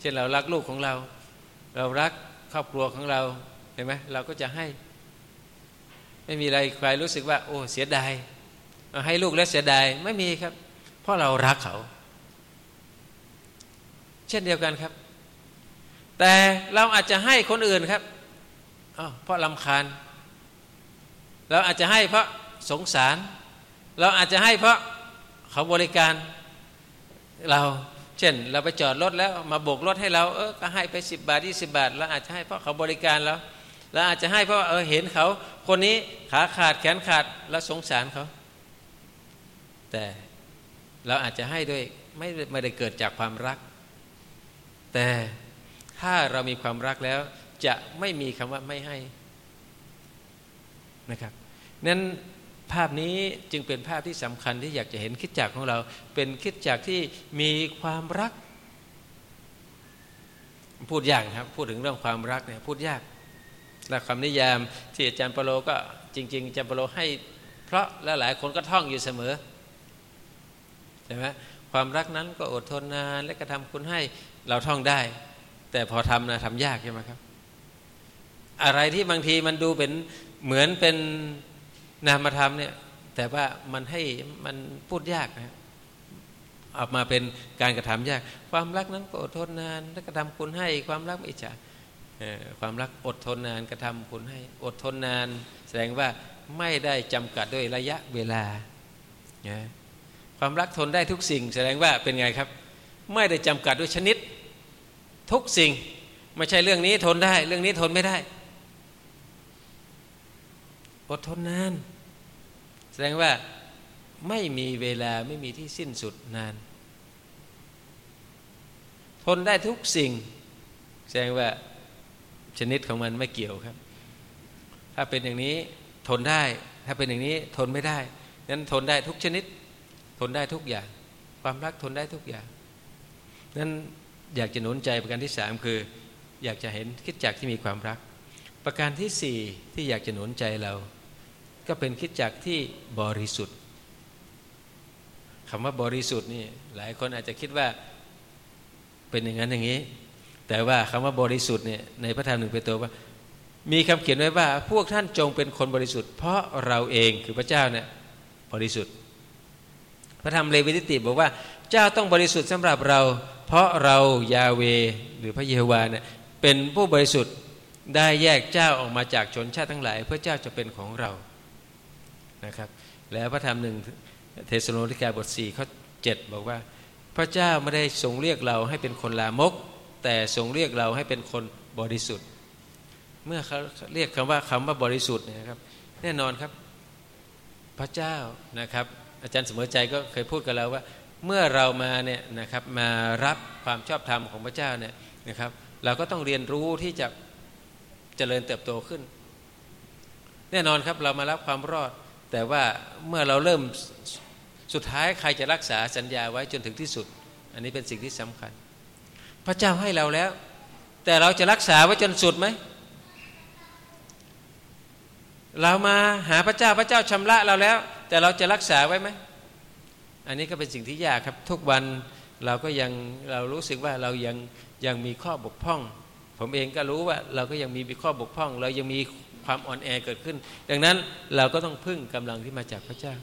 เช่นเรารักลูกของเรา เรารักครอบครัวของเราเห็นไหมเราก็จะให้ ไม่มีอะไรใครรู้สึกว่า โอ้เสียดายให้ลูกแล้วเสียดายไม่มีครับ เพราะเรารักเขา เช่นเดียวกันครับ แต่เราอาจจะให้คนอื่นครับเพราะลำคาญ เราอาจจะให้เพราะสงสาร เราอาจจะให้เพราะเขาบริการ เราเช่นเราไปจอดรถแล้วมาโบกรถให้เราเออก็ให้ไปสิบบาทยี่สิบาทเราอาจจะให้เพราะเขาบริการเราเราอาจจะให้เพราะเออเห็นเขา คนนี้ขาขาดแขนขาดแล้วสงสารเขา แต่เราอาจจะให้ด้วยไม่ไม่ได้เกิดจากความรัก แต่ถ้าเรามีความรักแล้ว จะไม่มีคำว่าไม่ให้นะครับนั้น ภาพนี้จึงเป็นภาพที่สำคัญที่อยากจะเห็นคิดจักของเรา เป็นคิดจักที่มีความรัก พูดยากครับ พูดถึงเรื่องความรักเนี่ยพูดยากและคำนิยามที่อาจารย์ปโลก็จริง ๆอาจารย์ปโลให้ เพราะและหลายคนก็ท่องอยู่เสมอใช่ไหมความรักนั้นก็อดทนนานและกระทำคุณให้เราท่องได้ แต่พอทำนะทำยากใช่ไหมครับ อะไรที่บางทีมันดูเป็นเหมือนเป็น นามธรรมเนี่ย แต่ว่ามันให้มันพูดยากนะออกมาเป็นการกระทำยาก ความรักนั้นก็อดทนนานและกระทำคุณให้ ความรักไม่ฉาความรักอดทนนานกระทำคุณให้ อดทนนาน แสดงว่าไม่ได้จำกัดด้วยระยะเวลาความรักทนได้ทุกสิ่ง แสดงว่าเป็นไงครับ ไม่ได้จำกัดด้วยชนิดทุกสิ่ง ไม่ใช่เรื่องนี้ทนได้ เรื่องนี้ทนไม่ได้ อดทนนาน แสดงว่าไม่มีเวลาไม่มีที่สิ้นสุดนาน ทนได้ทุกสิ่ง แสดงว่าชนิดของมันไม่เกี่ยวครับ ถ้าเป็นอย่างนี้ทนได้ ถ้าเป็นอย่างนี้ทนไม่ได้นั้นทนได้ทุกชนิด ทนได้ทุกอย่าง ความรักทนได้ทุกอย่าง นั้นอยากจะหนุนใจประการที่สามคือ อยากจะเห็นคิดจักที่มีความรัก ประการที่สี่ที่อยากจะหนุนใจเรา ก็เป็นคิดจักที่บริสุทธิ์คำว่าบริสุทธิ์นี่หลายคนอาจจะคิดว่าเป็นอย่างนั้นอย่างนี้ แต่ว่าคำว่าบริสุทธิ์เนี่ยในพระธรรมหนึ่งเปโตรว่า มีคำเขียนไว้ว่า พวกท่านจงเป็นคนบริสุทธิ์ เพราะเราเองคือพระเจ้าเนี่ยบริสุทธิ์ พระธรรมเลวิติติบอกว่าเจ้าต้องบริสุทธิ์สำหรับเรา เพราะเรายาเวหรือพระเยโฮวาเนี่ยเป็นผู้บริสุทธิ์ได้แยกเจ้าออกมาจากชนชาติทั้งหลาย เพื่อเจ้าจะเป็นของเรา นะครับ แล้วพระธรรมหนึ่งเทสโลนิกาบท4ข้อ7บอกว่า พระเจ้าไม่ได้ทรงเรียกเราให้เป็นคนลามก แต่ทรงเรียกเราให้เป็นคนบริสุทธิ์ เมื่อเขาเรียกคำว่าคำว่าบริสุทธิ์นะครับ แน่นอนครับพระเจ้านะครับ อาจารย์เสมอใจก็เคยพูดกับเราว่า เมื่อเรามาเนี่ยนะครับมารับความชอบธรรมของพระเจ้าเนี่ยนะครับเราก็ต้องเรียนรู้ที่จะเจริญเติบโตขึ้น แน่นอนครับเรามารับความรอด แต่ว่าเมื่อเราเริ่มสุดท้ายใครจะรักษาสัญญาไว้จนถึงที่สุด อันนี้เป็นสิ่งที่สำคัญ พระเจ้าให้เราแล้ว แต่เราจะรักษาไว้จนสุดไหมเรามาหาพระเจ้าพระเจ้าชำระเราแล้ว แต่เราจะรักษาไว้ไหมอันนี้ก็เป็นสิ่งที่ยากครับ ทุกวันเราก็ยังเรารู้สึกว่าเรายังยังมีข้อบกพร่อง ผมเองก็รู้ว่าเราก็ยังมีข้อบกพร่อง เรายังมี ความอ่อนแอเกิดขึ้น ดังนั้นเราก็ต้องพึ่งกำลังที่มาจากพระเจ้า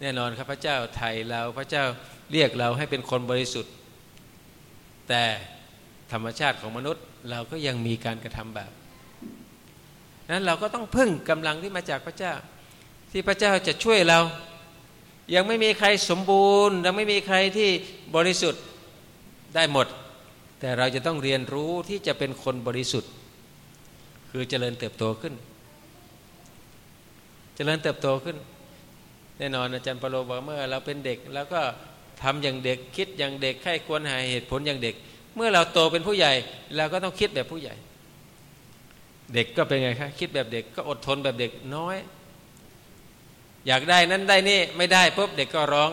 แน่นอนครับพระเจ้าไทยเราพระเจ้าเรียกเราให้เป็นคนบริสุทธิ์ แต่ธรรมชาติของมนุษย์เราก็ยังมีการกระทำแบบนั้นเราก็ต้องพึ่งกำลังที่มาจากพระเจ้า ที่พระเจ้าจะช่วยเรา ยังไม่มีใครสมบูรณ์ ยังไม่มีใครที่บริสุทธิ์ได้หมด แต่เราจะต้องเรียนรู้ที่จะเป็นคนบริสุทธิ์ คือเจริญเติบโตขึ้น เจริญเติบโตขึ้น แน่นอนอาจารย์ปโลบอกเมื่อเราเป็นเด็กแล้วก็ทำอย่างเด็กคิดอย่างเด็กใครควรหาเหตุผลอย่างเด็ก เมื่อเราโตเป็นผู้ใหญ่เราก็ต้องคิดแบบผู้ใหญ่ เด็กก็เป็นไงครับคิดแบบเด็กก็อดทนแบบเด็กน้อย อยากได้นั้นได้นี่ไม่ได้ปุ๊บเด็กก็ร้อง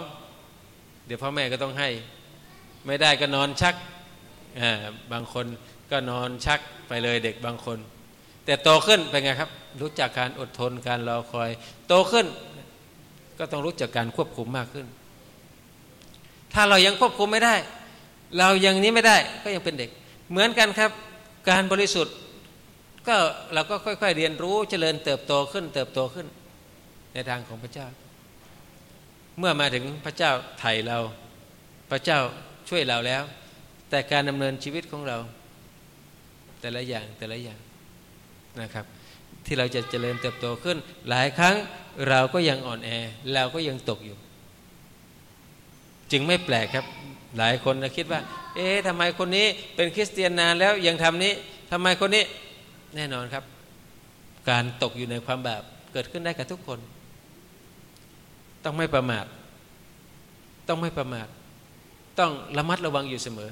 เดี๋ยวพ่อแม่ก็ต้องให้ ไม่ได้ก็นอนชักบางคนก็นอนชักไปเลยเด็กบางคน แต่โตขึ้นเป็นไงครับ รู้จักการอดทนการรอคอย โตขึ้น ก็ต้องรู้จักการควบคุมมากขึ้น ถ้าเรายังควบคุมไม่ได้ เรายังนี้ไม่ได้ก็ยังเป็นเด็ก เหมือนกันครับ การบริสุทธิ์ก็เราก็ค่อย ๆ เรียนรู้เจริญเติบโตขึ้น เติบโตขึ้น ในทางของพระเจ้า เมื่อมาถึงพระเจ้าไถ่เรา พระเจ้าช่วยเราแล้ว แต่การดำเนินชีวิตของเรา แต่ละอย่างแต่ละอย่าง นะครับ ที่เราจะเจริญเติบโตขึ้น หลายครั้งเราก็ยังอ่อนแอ เราก็ยังตกอยู่ จึงไม่แปลกครับ หลายคนคิดว่า เอ๊ะทำไมคนนี้เป็นคริสเตียนนานแล้วยังทำนี้ทำไมคนนี้แน่นอนครับ การตกอยู่ในความบาปเกิดขึ้นได้กับทุกคน ต้องไม่ประมาทต้องไม่ประมาทต้องระมัดระวังอยู่เสมอ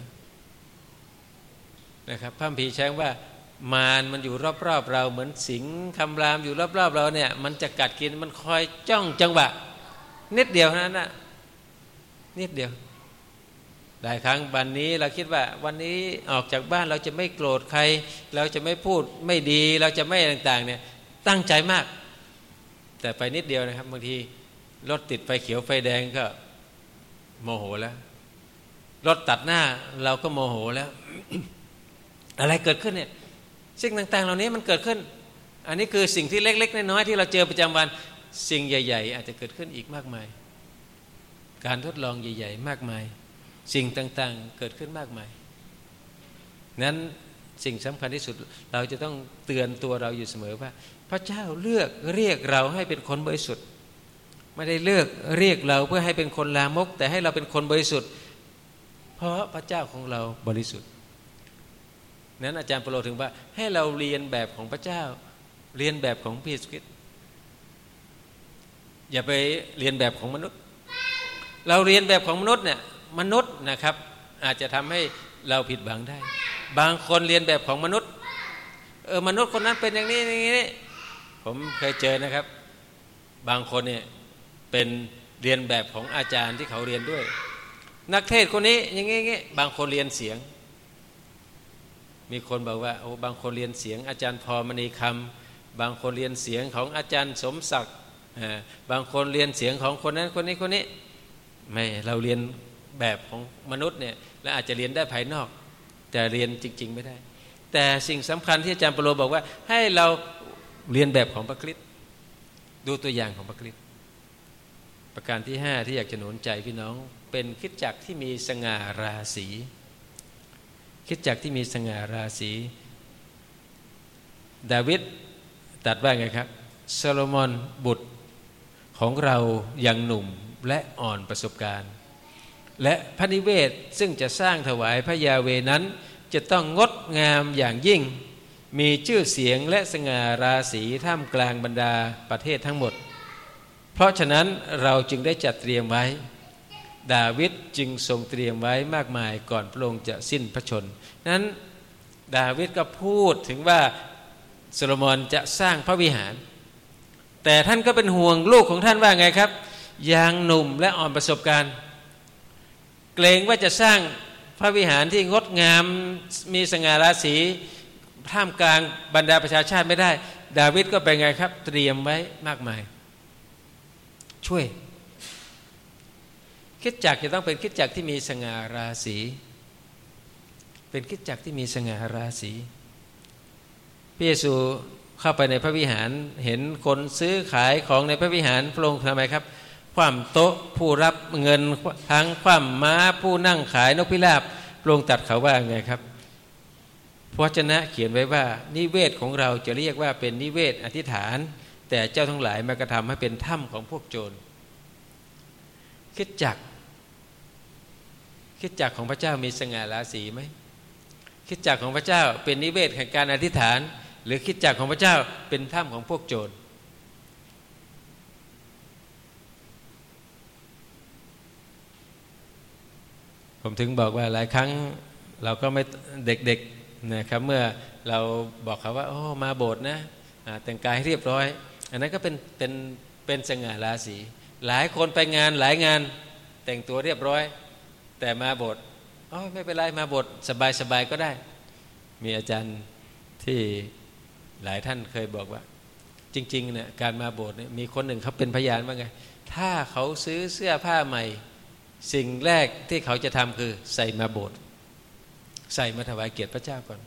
นะครับพระพีแช้งว่า มารมันอยู่รอบๆเราเหมือนสิงคำรามอยู่รอบๆเราเนี่ย มันจะกัดกินมันคอยจ้องจังหวะนิดเดียวนั้นนะนิดเดียวหลายครั้งวันนี้เราคิดว่า วันนี้ออกจากบ้านเราจะไม่โกรธใคร เราจะไม่พูดไม่ดีเราจะไม่ต่าง ๆ เนี่ย ตั้งใจมาก แต่ไปนิดเดียวนะครับ บางทีรถติดไฟเขียวไฟแดงก็ โมโหแล้วรถตัดหน้าเราก็โมโหแล้ว อะไรเกิดขึ้นเนี่ย สิ่งต่าง ๆ เหล่านี้มันเกิดขึ้น อันนี้คือสิ่งที่เล็ก ๆ น้อยๆที่เราเจอประจำวัน สิ่งใหญ่ ๆ อาจจะเกิดขึ้นอีกมากมาย การทดลองใหญ่ ๆ มากมาย สิ่งต่างๆเกิดขึ้นมากมาย นั้นสิ่งสำคัญที่สุดเราจะต้องเตือนตัวเราอยู่เสมอว่า พระเจ้าเลือกเรียกเราให้เป็นคนบริสุทธิ์ ไม่ได้เลือกเรียกเราเพื่อให้เป็นคนลามก แต่ให้เราเป็นคนบริสุทธิ์ เพราะพระเจ้าของเราบริสุทธิ์ นั้นอาจารย์เปโลถึงว่าให้เราเรียนแบบของพระเจ้า เรียนแบบของพระเยซูคริสต์อย่าไปเรียนแบบของมนุษย์ เราเรียนแบบของมนุษย์เนี่ยมนุษย์นะครับอาจจะทำให้เราผิดหวังได้ บางคนเรียนแบบของมนุษย์เออมนุษย์คนนั้นเป็นอย่างนี้อย่างนี้ผมเคยเจอนะครับ บางคนเนี่ยเป็นเรียนแบบของอาจารย์ที่เขาเรียนด้วย นักเทศคนนี้อย่างงี้บางคนเรียนเสียง มีคนบอกว่าโอ้บางคนเรียนเสียงอาจารย์พอมณีคำบางคนเรียนเสียงของอาจารย์สมศักดิ์บางคนเรียนเสียงของคนนั้นคนนี้คนนี้ไม่เราเรียนแบบของมนุษย์เนี่ยและอาจจะเรียนได้ภายนอก แต่เรียนจริง ๆ ไม่ได้ แต่สิ่งสำคัญที่อาจารย์ปโลบอกว่า ให้เราเรียนแบบของพระคริสต์ดูตัวอย่างของพระคริสต์ประการที่ห้าที่อยากจะหนุนใจพี่น้องเป็นคิดจักที่มีสง่าราศี คิดจักที่มีสง่าราศีดาวิดตัดว่าไงครับโซโลมอนบุตรของเรายังหนุ่มและอ่อนประสบการณ์ และพระนิเวศซึ่งจะสร้างถวายพระยาเวนั้น จะต้องงดงามอย่างยิ่ง มีชื่อเสียงและสง่าราศีท่ามกลางบรรดาประเทศทั้งหมด เพราะฉะนั้นเราจึงได้จัดเตรียมไว้ ดาวิดจึงทรงเตรียมไว้มากมายก่อนพระองค์จะสิ้นพระชนนั้นดาวิดก็พูดถึงว่าโซโลมอนจะสร้างพระวิหาร แต่ท่านก็เป็นห่วงลูกของท่านว่าไงครับยังหนุ่มและอ่อนประสบการณ์ เกรงว่าจะสร้างพระวิหารที่งดงามมีสง่าราศีท่ามกลางบรรดาประชาชาติไม่ได้ ดาวิดก็เป็นไงครับ เตรียมไว้มากมาย ช่วย คิดจักจะต้องเป็นคิดจักที่มีสง่าราศี เป็นคิดจักที่มีสง่าราศีพระเยซูเข้าไปในพระวิหารเห็นคนซื้อขายของในพระวิหารพระองค์ทำไมครับ ความโต๊ะผู้รับเงินทั้งความม้าผู้นั่งขายนกพิราบพระองค์ตัดเขาว่าไงครับพระเจนะเขียนไว้ว่านิเวศของเราจะเรียกว่าเป็นนิเวศอธิษฐาน แต่เจ้าทั้งหลายมากระทำให้เป็นถ้ำของพวกโจรคิดจัก คิดจักของพระเจ้ามีสง่าราศีไหมคิดจักของพระเจ้าเป็นนิเวศแห่งการอธิษฐาน หรือคิดจักของพระเจ้าเป็นถ้ำของพวกโจรผมถึงบอกว่าหลายครั้งเราก็ไม่เด็กๆนะครับเมื่อเราบอกเขาว่าโอ้มาโบสถ์นะแต่งกายให้เรียบร้อย อันนั้นก็เป็นเป็นเป็นสง่าราศีหลายคนไปงานหลายงานแต่งตัวเรียบร้อย แต่มาโบสถ์อ๋อไม่เป็นไรมาโบสถ์สบายก็ได้ มีอาจารย์ที่หลายท่านเคยบอกว่า จริงๆเนี่ยการมาโบสถ์เนี่ยมีคนหนึ่งเขาเป็นพยานว่าไง ถ้าเขาซื้อเสื้อผ้าใหม่ สิ่งแรกที่เขาจะทำคือใส่มาโบสถ์ใส่มาถวายเกียรติพระเจ้าก่อน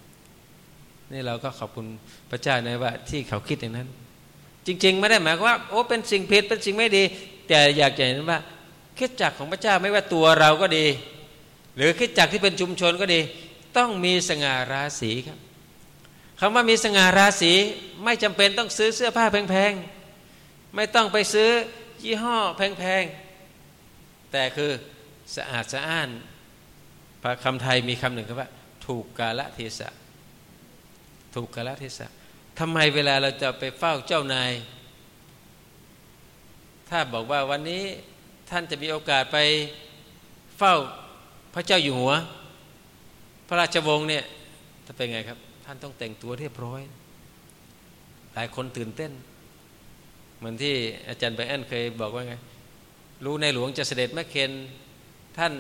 นี่เราก็ขอบคุณพระเจ้านะว่าที่เขาคิดอย่างนั้น จริง ๆ ไม่ได้หมายว่าโอ้เป็นสิ่งผิดเป็นสิ่งไม่ดี แต่อยากจะเห็นว่า คิดจักของพระเจ้าไม่ว่าตัวเราก็ดี หรือคิดจักที่เป็นชุมชนก็ดี ต้องมีสง่าราศีครับคำว่ามีสง่าราศีไม่จำเป็นต้องซื้อเสื้อผ้าแพงๆไม่ต้องไปซื้อยี่ห้อแพงๆแต่คือสะอาดสะอ้านพระคำไทยมีคำหนึ่งคำว่า ถูกกาลเทศะถูกกาลเทศะทำไมเวลาเราจะไปเฝ้าเจ้านาย ถ้าบอกว่าวันนี้ ท่านจะมีโอกาสไปเฝ้าพระเจ้าอยู่หัว พระราชวงศ์เนี่ยถ้าเป็นไงครับ ท่านต้องแต่งตัวเรียบร้อย หลายคนตื่นเต้น เหมือนที่อาจารย์ไบแอนเคยบอกว่าไง รู้ในหลวงจะเสด็จแม่เคนท่าน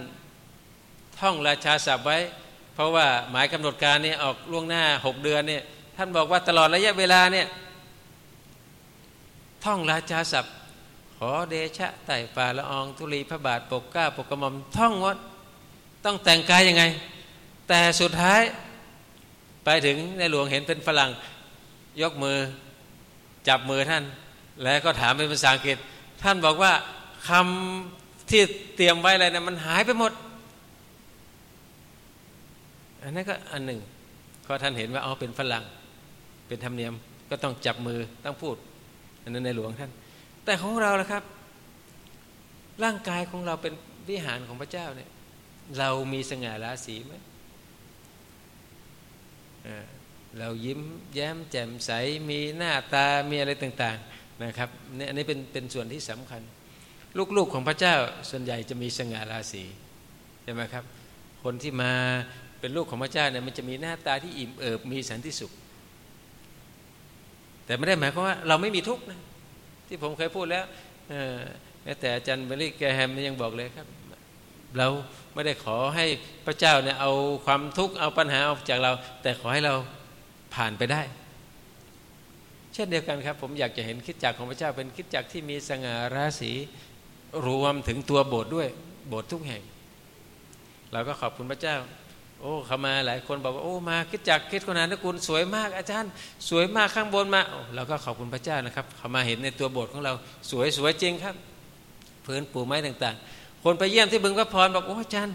ท่องราชาศัพท์ไว้ เพราะว่าหมายกำหนดการเนี่ออกล่วงหน้าหกเดือนเนี่ยท่านบอกว่าตลอดระยะเวลาเนี่ยท่องราชาศัพท์ ขอเดชะไต่ฝ่าละอองธุลีพระบาทปกก้าปกกระหม่อมท่องวัดต้องแต่งกายยังไง แต่สุดท้ายไปถึงในหลวงเห็นเป็นฝรั่ง ยกมือจับมือท่าน แล้วก็ถามเป็นภาษาอังกฤษ ท่านบอกว่าคำที่เตรียมไว้อะไรนะมันหายไปหมด อันนั้นก็อันหนึ่งพราะท่านเห็นว่าเอ๋อเป็นฝรั่ง เป็นธรรมเนียมก็ต้องจับมือต้องพูด อันนั้นในหลวงท่าน แต่ของเราล่ะครับ ร่างกายของเราเป็นวิหารของพระเจ้าเนี่ย เรามีสง่าราศีไหมเรายิ้มแย้มแจ่มใสมีหน้าตามีอะไรต่าง ๆนะครับนี่อันนี้เป็นเป็นส่วนที่สำคัญ ลูกๆของพระเจ้าส่วนใหญ่จะมีสง่าราศีใช่ไหมครับ คนที่มาเป็นลูกของพระเจ้าเนี่ยมันจะมีหน้าตาที่อิ่มเอิบมีสันติสุข แต่ไม่ได้หมายความว่าเราไม่มีทุกข์นะ ที่ผมเคยพูดแล้วแต่อาจารย์เบริกแกแฮมยังบอกเลยครับ เราไม่ได้ขอให้พระเจ้าเนี่ยเอาความทุกข์เอาปัญหาออกจากเรา แต่ขอให้เราผ่านไปได้ เช่นเดียวกันครับ ผมอยากจะเห็นคิดจักของพระเจ้าเป็นคิดจักที่มีสง่าราศีรวมถึงตัวโบสถ์ด้วยโบสถ์ทุกแห่ง เราก็ขอบคุณพระเจ้า โอ้เขามาหลายคนบอกว่าโอ้มาคิดจักคิดคนนั้นกุลสวยมากอาจารย์ สวยมากข้างบนมาเราก็ขอบคุณพระเจ้านะครับเขามาเห็นในตัวโบสถ์ของเราสวยสวยจริงครับพื้นปูไม้ต่าง ๆ คนไปเยี่ยมที่บึงพระพรบอกโอ้อาจารย์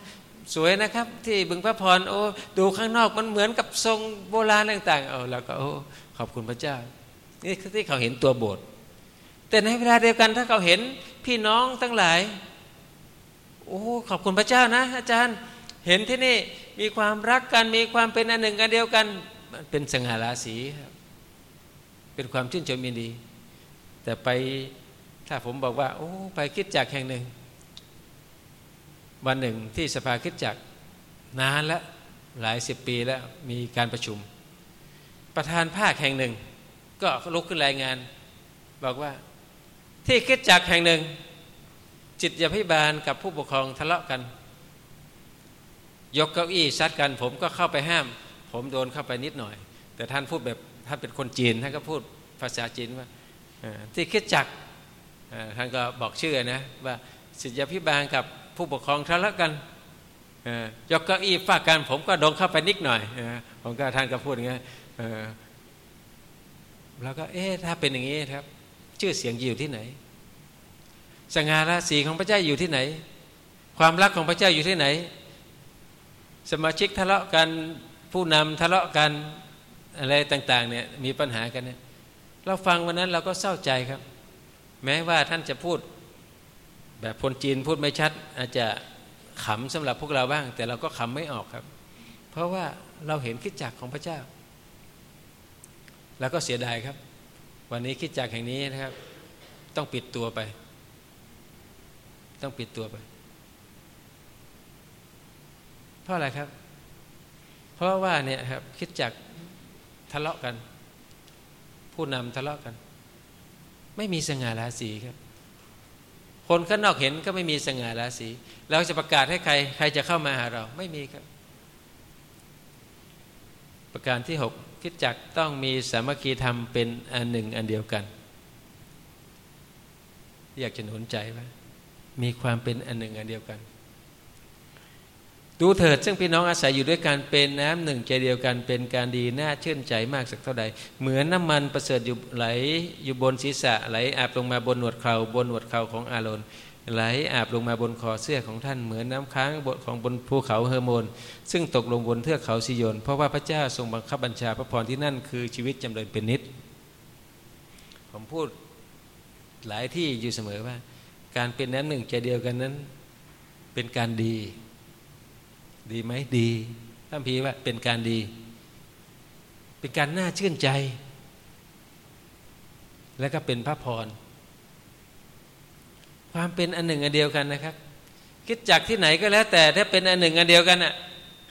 สวยนะครับ ที่บึงพระพรโอ้ดูข้างนอกมันเหมือนกับทรงโบราณต่างๆเอาเราก็โอ้ขอบคุณพระเจ้านี่คือที่เขาเห็นตัวโบสถ์แต่ในเวลาเดียวกันถ้าเขาเห็นพี่น้องทั้งหลายโอ้ขอบคุณพระเจ้านะ อาจารย์ เห็นที่นี่มีความรักกันมีความเป็นอันหนึ่งกันเดียวกันเป็นสง่าราศีครับเป็นความชื่นชมยินดี แต่ไปถ้าผมบอกว่า โอ้ไปคิดจักแห่งหนึ่ง วันหนึ่งที่สภาคิดจักนานแล้วหลายสิบปีแล้วมีการประชุม ประธานภาคแห่งหนึ่ง ก็ลุกขึ้นรายงาน บอกว่าที่คิดจักแห่งหนึ่ง จิตยาพิบาลกับผู้ปกครองทะเลาะกัน ยกเก้าอี้ซัดกัน ผมก็เข้าไปห้าม ผมโดนเข้าไปนิดหน่อย แต่ท่านพูดแบบท่านเป็นคนจีนท่านก็พูดภาษาจีนว่าที่คิดจักท่านก็บอกชื่อนะว่าสิทธิพิบาลกับผู้ปกครองทะเลาะกันยกเก้าอี้ฟาดกัน ผมก็โดนเข้าไปนิดหน่อยผมก็ท่านก็พูดอย่างนี้แล้วก็เอ๊ะถ้าเป็นอย่างนี้ครับ ชื่อเสียงอยู่ที่ไหนสง่าราศีของพระเจ้าอยู่ที่ไหน ความรักของพระเจ้าอยู่ที่ไหน สมาชิกทะเลาะกันผู้นำทะเลาะกันอะไรต่างๆเนี่ยมีปัญหากันเนี่ยเราฟังวันนั้นเราก็เศร้าใจครับ แม้ว่าท่านจะพูดแบบคนจีนพูดไม่ชัด อาจจะขำสำหรับพวกเราบ้าง แต่เราก็ขำไม่ออกครับ เพราะว่าเราเห็นคิดจักของพระเจ้า แล้วก็เสียดายครับ วันนี้คิดจักแห่งนี้นะครับ ต้องปิดตัวไป ต้องปิดตัวไป เพราะอะไรครับ เพราะว่าเนี่ยครับคิดจักทะเลาะกัน ผู้นำทะเลาะกัน ไม่มีสง่าราศีครับ คนข้างนอกเห็นก็ไม่มีสง่าราศีเราจะประกาศให้ใคร ใครจะเข้ามาหาเรา ไม่มีครับ ประการที่หกคิดจักต้องมีสามัคคีธรรมเป็นอันหนึ่งอันเดียวกัน อยากจะหนุนใจว่ามีความเป็นอันหนึ่งอันเดียวกัน ดูเถิดซึ่งพี่น้องอาศัยอยู่ด้วยกันเป็นน้ำหนึ่งใจเดียวกันเป็นการดีน่าชื่นใจมากสักเท่าใด เหมือนน้ามันประเสริฐอยู่ไหลอยู่บนศีรษะไหลอาบลงมาบนหนวดเขาบนหนวดเขาของอาโรนไหลอาบลงมาบนคอเสื้อของท่านเหมือนน้ำค้างบนของบนภูเขาเฮอร์โมน ซึ่งตกลงบนเทือกเขาซิโยน เพราะว่าพระเจ้าทรงบังคับบัญชาพระพรที่นั่นคือชีวิตจำเริญเป็นนิด ผมพูดหลายที่อยู่เสมอว่า การเป็นน้ำหนึ่งใจเดียวกันนั้นเป็นการดี ดีไหมดีท่านพีว่าเป็นการดี เป็นการน่าชื่นใจ และก็เป็นพระพร ความเป็นอันหนึ่งอันเดียวกันนะครับ คิดจากที่ไหนก็แล้ว แต่ถ้าเป็นอันหนึ่งอันเดียวกันอะ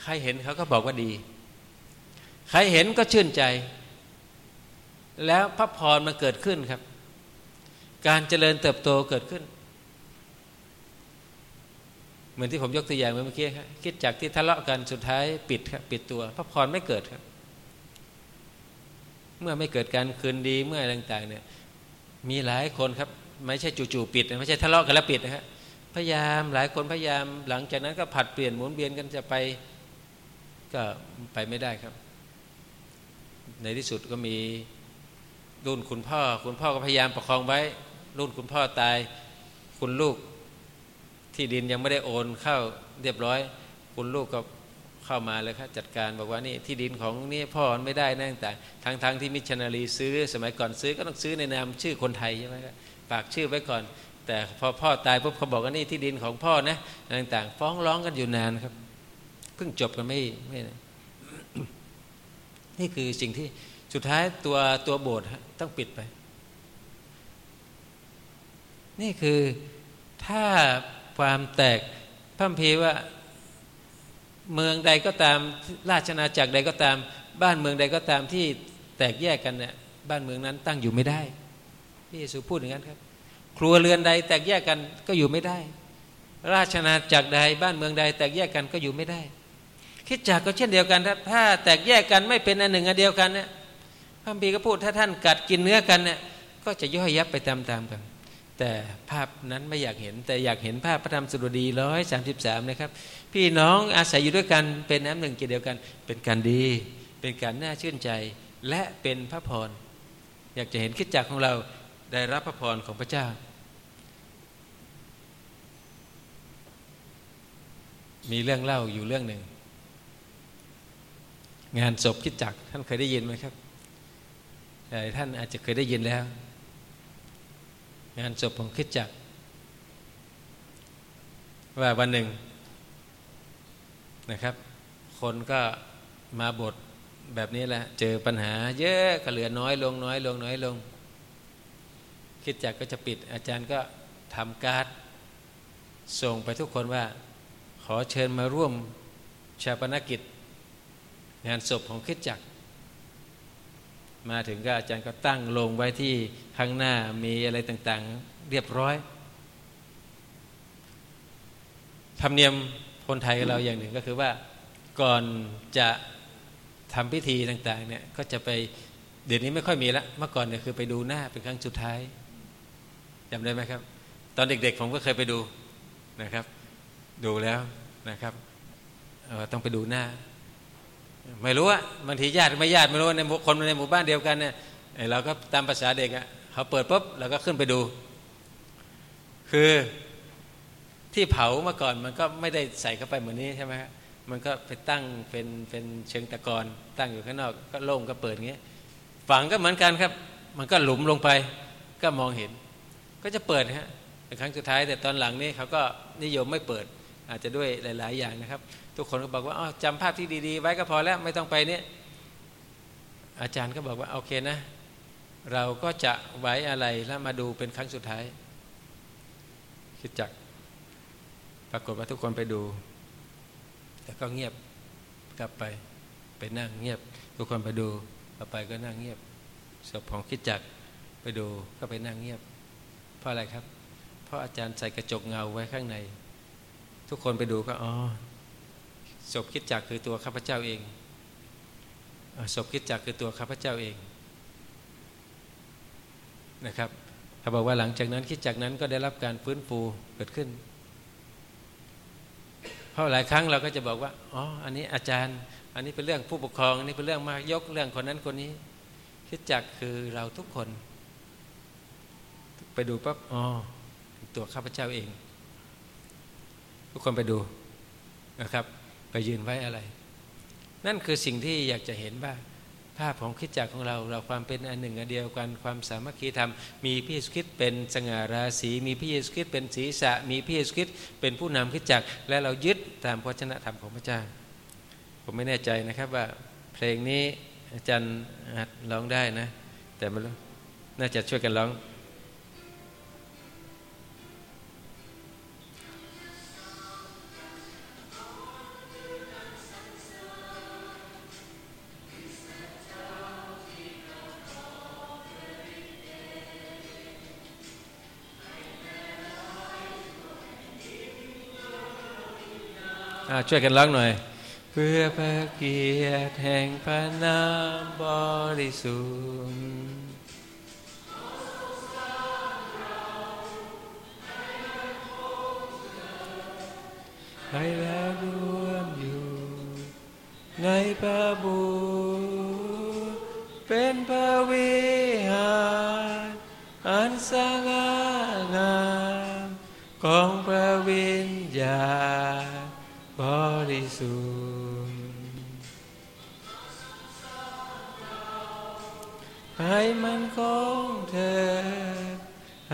ใครเห็นเขาก็บอกว่าดี ใครเห็นก็ชื่นใจ แล้วพระพรมันเกิดขึ้นครับ การเจริญเติบโตเกิดขึ้น เหมือนที่ผมยกตัวอย่างเมื่อกี้ครับคิดจากที่ทะเลาะกันสุดท้ายปิดครับปิดตัวพระพรไม่เกิดครับ เมื่อไม่เกิดการคืนดีเมื่ออะไรต่างๆ เนี่ย มีหลายคนครับ ไม่ใช่จู่ๆปิดไม่ใช่ทะเลาะกันแล้วปิดนะครับพยายามหลายคนพยายามหลังจากนั้นก็ผัดเปลี่ยนหมุนเวียนกันจะไปก็ไปไม่ได้ครับ ในที่สุดก็มีรุ่นคุณพ่อ คุณพ่อก็พยายามประคองไว้ รุ่นคุณพ่อตาย คุณลูก ที่ดินยังไม่ได้โอนเข้าเรียบร้อย คุณลูกก็เข้ามาเลยครับจัดการบอกว่านี่ที่ดินของนี่พ่อไม่ได้นั่งแต่ทางทางที่มิชชันนารีซื้อ สมัยก่อนซื้อก็ต้องซื้อในนามชื่อคนไทยใช่ไหมครับฝากชื่อไว้ก่อน แต่พอพ่อตายปุ๊บเขาบอกว่านี่ที่ดินของพ่อนะต่างๆ ฟ้องร้องกันอยู่นานครับ เพิ่งจบกันไม่ไม่นี่คือสิ่งที่สุดท้ายตัวตัวโบสถ์ต้องปิดไป นี่คือถ้า ความแตกพัมพีว่าเมืองใดก็ตามราชนาจักรใดก็ตาม บ้านเมืองใดก็ตามที่แตกแยกกันเนี่ยบ้านเมืองนั้นตั้งอยู่ไม่ได้พี่เยซูพูดอย่างนั้นครับ ครัวเรือนใดแตกแยกกันก็อยู่ไม่ได้ ราชนาจักรใดบ้านเมืองใด แตกแยกกันก็อยู่ไม่ได้คิดจักก็เช่นเดียวกันถ้าแตกแยกกันไม่เป็นอันหนึ่งอันเดียวกันเนี่ยพระบีก็พูดถ้าท่านกัดกินเนื้อกันเนี่ยก็จะย่อยยับไปตามๆกัน แต่ภาพนั้นไม่อยากเห็น แต่อยากเห็นภาพพระธรรมสุรดีร้อยสามสิบสามนะครับ พี่น้องอาศัยอยู่ด้วยกันเป็นน้ำหนึ่งกินเดียวกัน เป็นการดี เป็นการน่าชื่นใจ และเป็นพระพร อยากจะเห็นคิดจักของเราได้รับพระพรของพระเจ้า มีเรื่องเล่าอยู่เรื่องหนึ่ง งานศพคิดจักท่านเคยได้ยินไหมครับท่านอาจจะเคยได้ยินแล้ว งานศพของคิดจัก ว่าวันหนึ่งนะครับ คนก็มาบทแบบนี้แหละ เจอปัญหา เยอะก็เหลือน้อยลงน้อยลงน้อยลง คิดจักก็จะปิด อาจารย์ก็ทำการ์ดส่งไปทุกคนว่า ขอเชิญมาร่วมชาปนกิจ งานศพของคิดจักร มาถึงก็อาจารย์ก็ตั้งลงไว้ที่ข้างหน้ามีอะไรต่างๆ เรียบร้อยธรรมเนียมคนไทยเราอย่างหนึ่งก็คือว่าก่อนจะทำพิธีต่างๆเนี่ยก็จะไปเดี๋ยวนี้ไม่ค่อยมีละเมื่อก่อนเนี่ยคือไปดูหน้าเป็นครั้งสุดท้ายจำได้ไหมครับ ตอนเด็กๆผมก็เคยไปดูนะครับ ดูแล้วนะครับต้องไปดูหน้า ไม่รู้ว่าบางทีญาติไม่ญาติไม่รู้ในคนในหมู่บ้านเดียวกันเนี่ยเราก็ตามภาษาเด็กอะเขาเปิดปุ๊บเราก็ขึ้นไปดู คือที่เผาเมื่อก่อนมันก็ไม่ได้ใส่เข้าไปเหมือนนี้ใช่ไหมครับมันก็ไปตั้งเป็นเป็นเชิงตะกอนตั้งอยู่ข้างนอกก็โล่งก็เปิดอย่างเงี้ยฝังก็เหมือนกันครับ มันก็หลุมลงไปก็มองเห็น ก็จะเปิดฮะครั้งสุดท้ายแต่ตอนหลังนี้เขาก็นิยมไม่เปิดอาจจะด้วยหลาย ๆ อย่างนะครับ ทุกคนก็บอกว่าอ๋อจำภาพที่ดีๆ ไว้ก็พอแล้วไม่ต้องไปเนี่ยอาจารย์ก็บอกว่าโอเคนะ เราก็จะไว้อะไรแล้วมาดูเป็นครั้งสุดท้ายคิดจักปรากฏว่าทุกคนไปดูแต่ก็เงียบกลับไปไปนั่งเงียบ ทุกคนไปดูกลับไปก็นั่งเงียบศพของคิดจักไปดูก็ไปนั่งเงียบ เพราะอะไรครับ เพราะอาจารย์ใส่กระจกเงาไว้ข้างใน ทุกคนไปดูก็อ๋อ ศพคิดจักคือตัวข้าพเจ้าเองศพคิดจักคือตัวข้าพเจ้าเองนะครับเขาบอกว่าหลังจากนั้นคิดจักนั้นก็ได้รับการฟื้นฟูเกิดขึ้น เพราะหลายครั้งเราก็จะบอกว่าอ๋ออันนี้อาจารย์ อันนี้เป็นเรื่องผู้ปกครองอันนี้เป็นเรื่องมายกเรื่องคนนั้นคนนี้ คิดจักคือเราทุกคน ไปดูปั๊บอ๋อตัวข้าพเจ้าเอง ทุกคนไปดูนะครับ ไปยืนไว้อะไร นั่นคือสิ่งที่อยากจะเห็นว่า ภาพของคิดจักของเรา เราความเป็นอันหนึ่งอันเดียวกันความสามัคคีธรรม มีพี่สุคิดเป็นสง่าราศีมีพี่สุคิดเป็นศีรษะ มีพี่สุคิดเป็นผู้นำคิดจักและเรายึดตามพระชนะธรรมของพระเจ้า ผมไม่แน่ใจนะครับว่าเพลงนี้อาจารย์ร้องได้นะ แต่ไม่รู้น่าจะช่วยกันร้อง ช่วยกันร้องหน่อย เพื่อพระเกียรติแห่งพระนามบริสุทธิ์ให้แล้วร่วมอยู่ ในพระบุเป็นพระวิหารอันสง่างามของพระวิญญาณ บริสุทธิ์ให้มันคงเธอ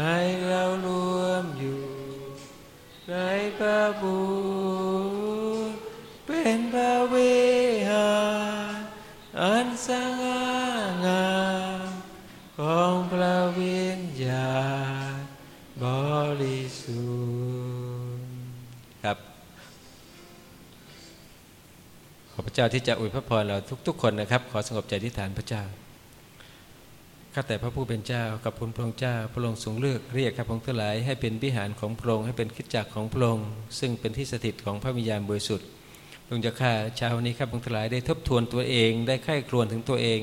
ให้เรารวมอยู่ ในพระบุตรเป็นพระเวหาอันสง่าง เจ้าที่จะอวยพระพรเราทุก ๆ คนนะครับ ขอสงบใจที่ฐานพระเจ้าข้าแต่พระผู้เป็นเจ้ากับคุณพระองค์เจ้า พระองค์ทรงเลือกเรียกข้าพงทั้งหลายให้เป็นวิหารของพระองค์ให้เป็นคิดจักของพระองค์ซึ่งเป็นที่สถิตของพระวิญญาณบริสุทธิ์พระองค์จะข้าเช้าวันนี้ข้าพงทั้งหลายได้ทบทวนตัวเองได้ใคร่ครวญถึงตัวเอง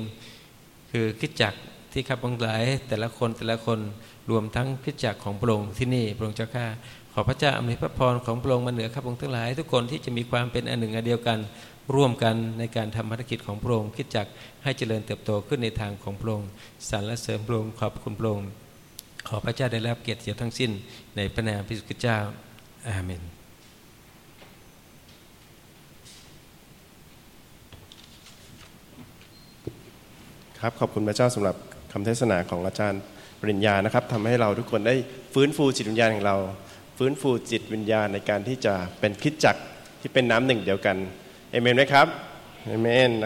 คือคิดจักที่ข้าพงทั้งหลายแต่ละคนแต่ละคนรวมทั้งคิดจักของพระองค์ที่นี่พระองค์เจ้าข้าขอพระเจ้าอำนวยพระพรของพระองค์มาเหนือข้าพงทั้งหลาย ทุกคนที่จะมีความเป็นอันหนึ่งอันเดียวกัน ร่วมกันในการทำภารกิจของพระองค์คิดจักให้เจริญเติบโตขึ้นในทางของพระองค์สรรและเสริมพระองค์ขอบคุณพระองค์ขอพระเจ้าได้รับเกียรติเสียทั้งสิ้นในพระนามพระสุคเจ้าอาเมนครับขอบคุณพระเจ้าสำหรับคำเทศนาของอาจารย์ปริญญานะครับทำให้เราทุกคนได้ฟื้นฟูจิตวิญญาณของเรา ฟื้นฟูจิตวิญญาณในการที่จะเป็นคิดจักที่เป็นน้ำหนึ่งเดียวกัน เอเมนไหมครับเอเมนนะครับ